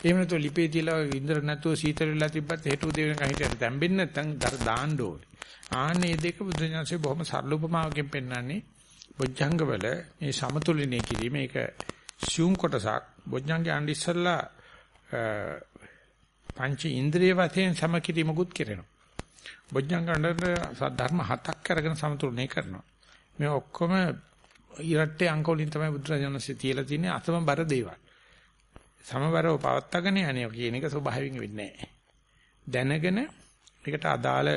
එහෙම නැතුව ලිපේ තියලා ඉන්දර නැතුව සීතල වෙලා තිබ්බත් හේතු දෙවෙනක හිටියට තැම්බෙන්නේ නැත්නම් දර දාන්න ඕනේ. ආන්නේ දෙක බුදුන්වහන්සේ බොහොම සරල උපමාවකින් පෙන්නන්නේ බොජ්ජංගවල මේ සමතුලිතය කිරීම මේක සියුම් කොටසක් බොජ්ජංගේ අඬ ඉස්සල්ලා පංච ඉන්ද්‍රිය වශයෙන් සමකිරීමකුත් කරනවා. බොජ්ජංග අඬ ධර්ම හතක් අරගෙන සමතුලනය කරනවා. මේ ඔක්කොම ඉරට්ටේ අංක වලින් තමයි බුදුරජාණන්සේ තියලා තින්නේ අසමබර දේවල්. සමබරව පවත්වාගෙන යන්නේ කියන එක ස්වභාවයෙන් වෙන්නේ නැහැ. දැනගෙන ඒකට අදාළ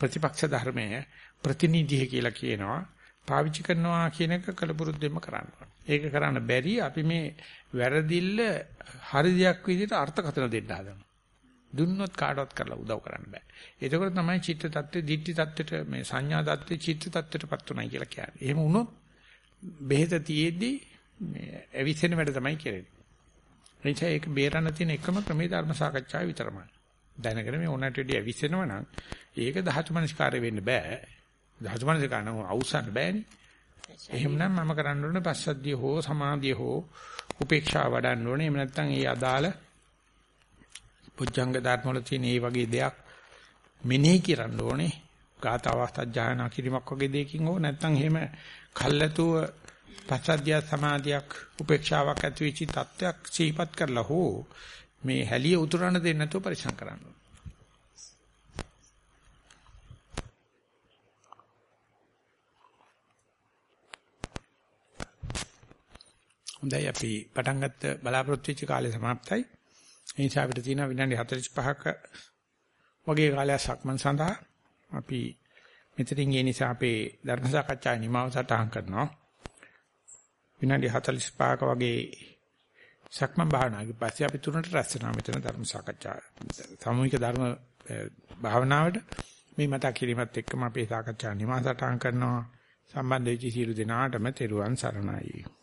ප්‍රතිපක්ෂ ධර්මයේ ප්‍රතිනිධිය කියලා කියනවා. පාවිච්චි කරනවා කියන එක කලබුරුද්දෙම කරන්න ඒක කරන්න බැරි අපි මේ වැරදිල්ල හරි දෙයක් විදිහට අර්ථකථන දෙන්න හදනවා. දුන්නොත් කාටවත් කරලා උදව් කරන්න බෑ. එතකොට තමයි චිත්ත tattve, ditthi tattweට මේ සංඥා tattve, චිත්ත tattweටපත් උනායි කියලා කියන්නේ. එහෙම වුණොත් බෙහෙත තියේදී මේ ඇවිස්සෙන වැඩ තමයි කරන්නේ. එනිසා ඒක බේරන්න තියෙන එකම ක්‍රමේ ධර්ම සාකච්ඡාව විතරමයි. දැනගෙන මේ ඕනට වැඩි ඇවිස්සෙනව නම් ඒක ධාතු මනස්කාරය වෙන්න බෑ. ධාතු මනස්කාරන අවසන් බෑනේ. එහෙමනම් මම කරන්න ඕනේ පස්සද්ධිය හෝ සමාධිය හෝ උපේක්ෂාව වඩන්න ඕනේ. එහෙම නැත්නම් ඒ අදාළ පුජ්ජංග ධර්ම වල තියෙන මේ වගේ දෙයක් මෙනෙහි කරන්න ඕනේ. ගාතාවස්තත් ජායනා කිරීමක් වගේ දෙයකින් හෝ නැත්නම් එහෙම කල්ැතුව පස්සද්ධිය සමාධියක් උපේක්ෂාවක් ඇති වෙච්ච තත්ත්වයක් සිහිපත් කරලා හෝ මේ හැලිය උතුරන දෙන්න නැතුව පරිසම් කරන්න ඕනේ. හොඳයි අපි පටන් ගත්ත බලාපොරොත්තු වෙච්ච කාලය સમાප්තයි. ඒ නිසා අපිට තියෙන විනාඩි 45ක වගේ කාලයක් සක්මන් සඳහා අපි මෙතනින් ඒ නිසා අපේ ධර්ම සාකච්ඡාවේ නිමාව සටහන් කරනවා. විනාඩි 45ක වගේ සක්මන් භාවනාවක පස්සේ අපි තුනට රැස් වෙනවා මෙතන ධර්ම සාකච්ඡා සාමූහික ධර්ම භාවනාවට මේ මතක් කිරීමත් එක්කම අපේ සාකච්ඡා නිමාසටහන් කරනවා සම්බන්ධ වෙච්ච සියලු දෙනාටම තෙරුවන් සරණයි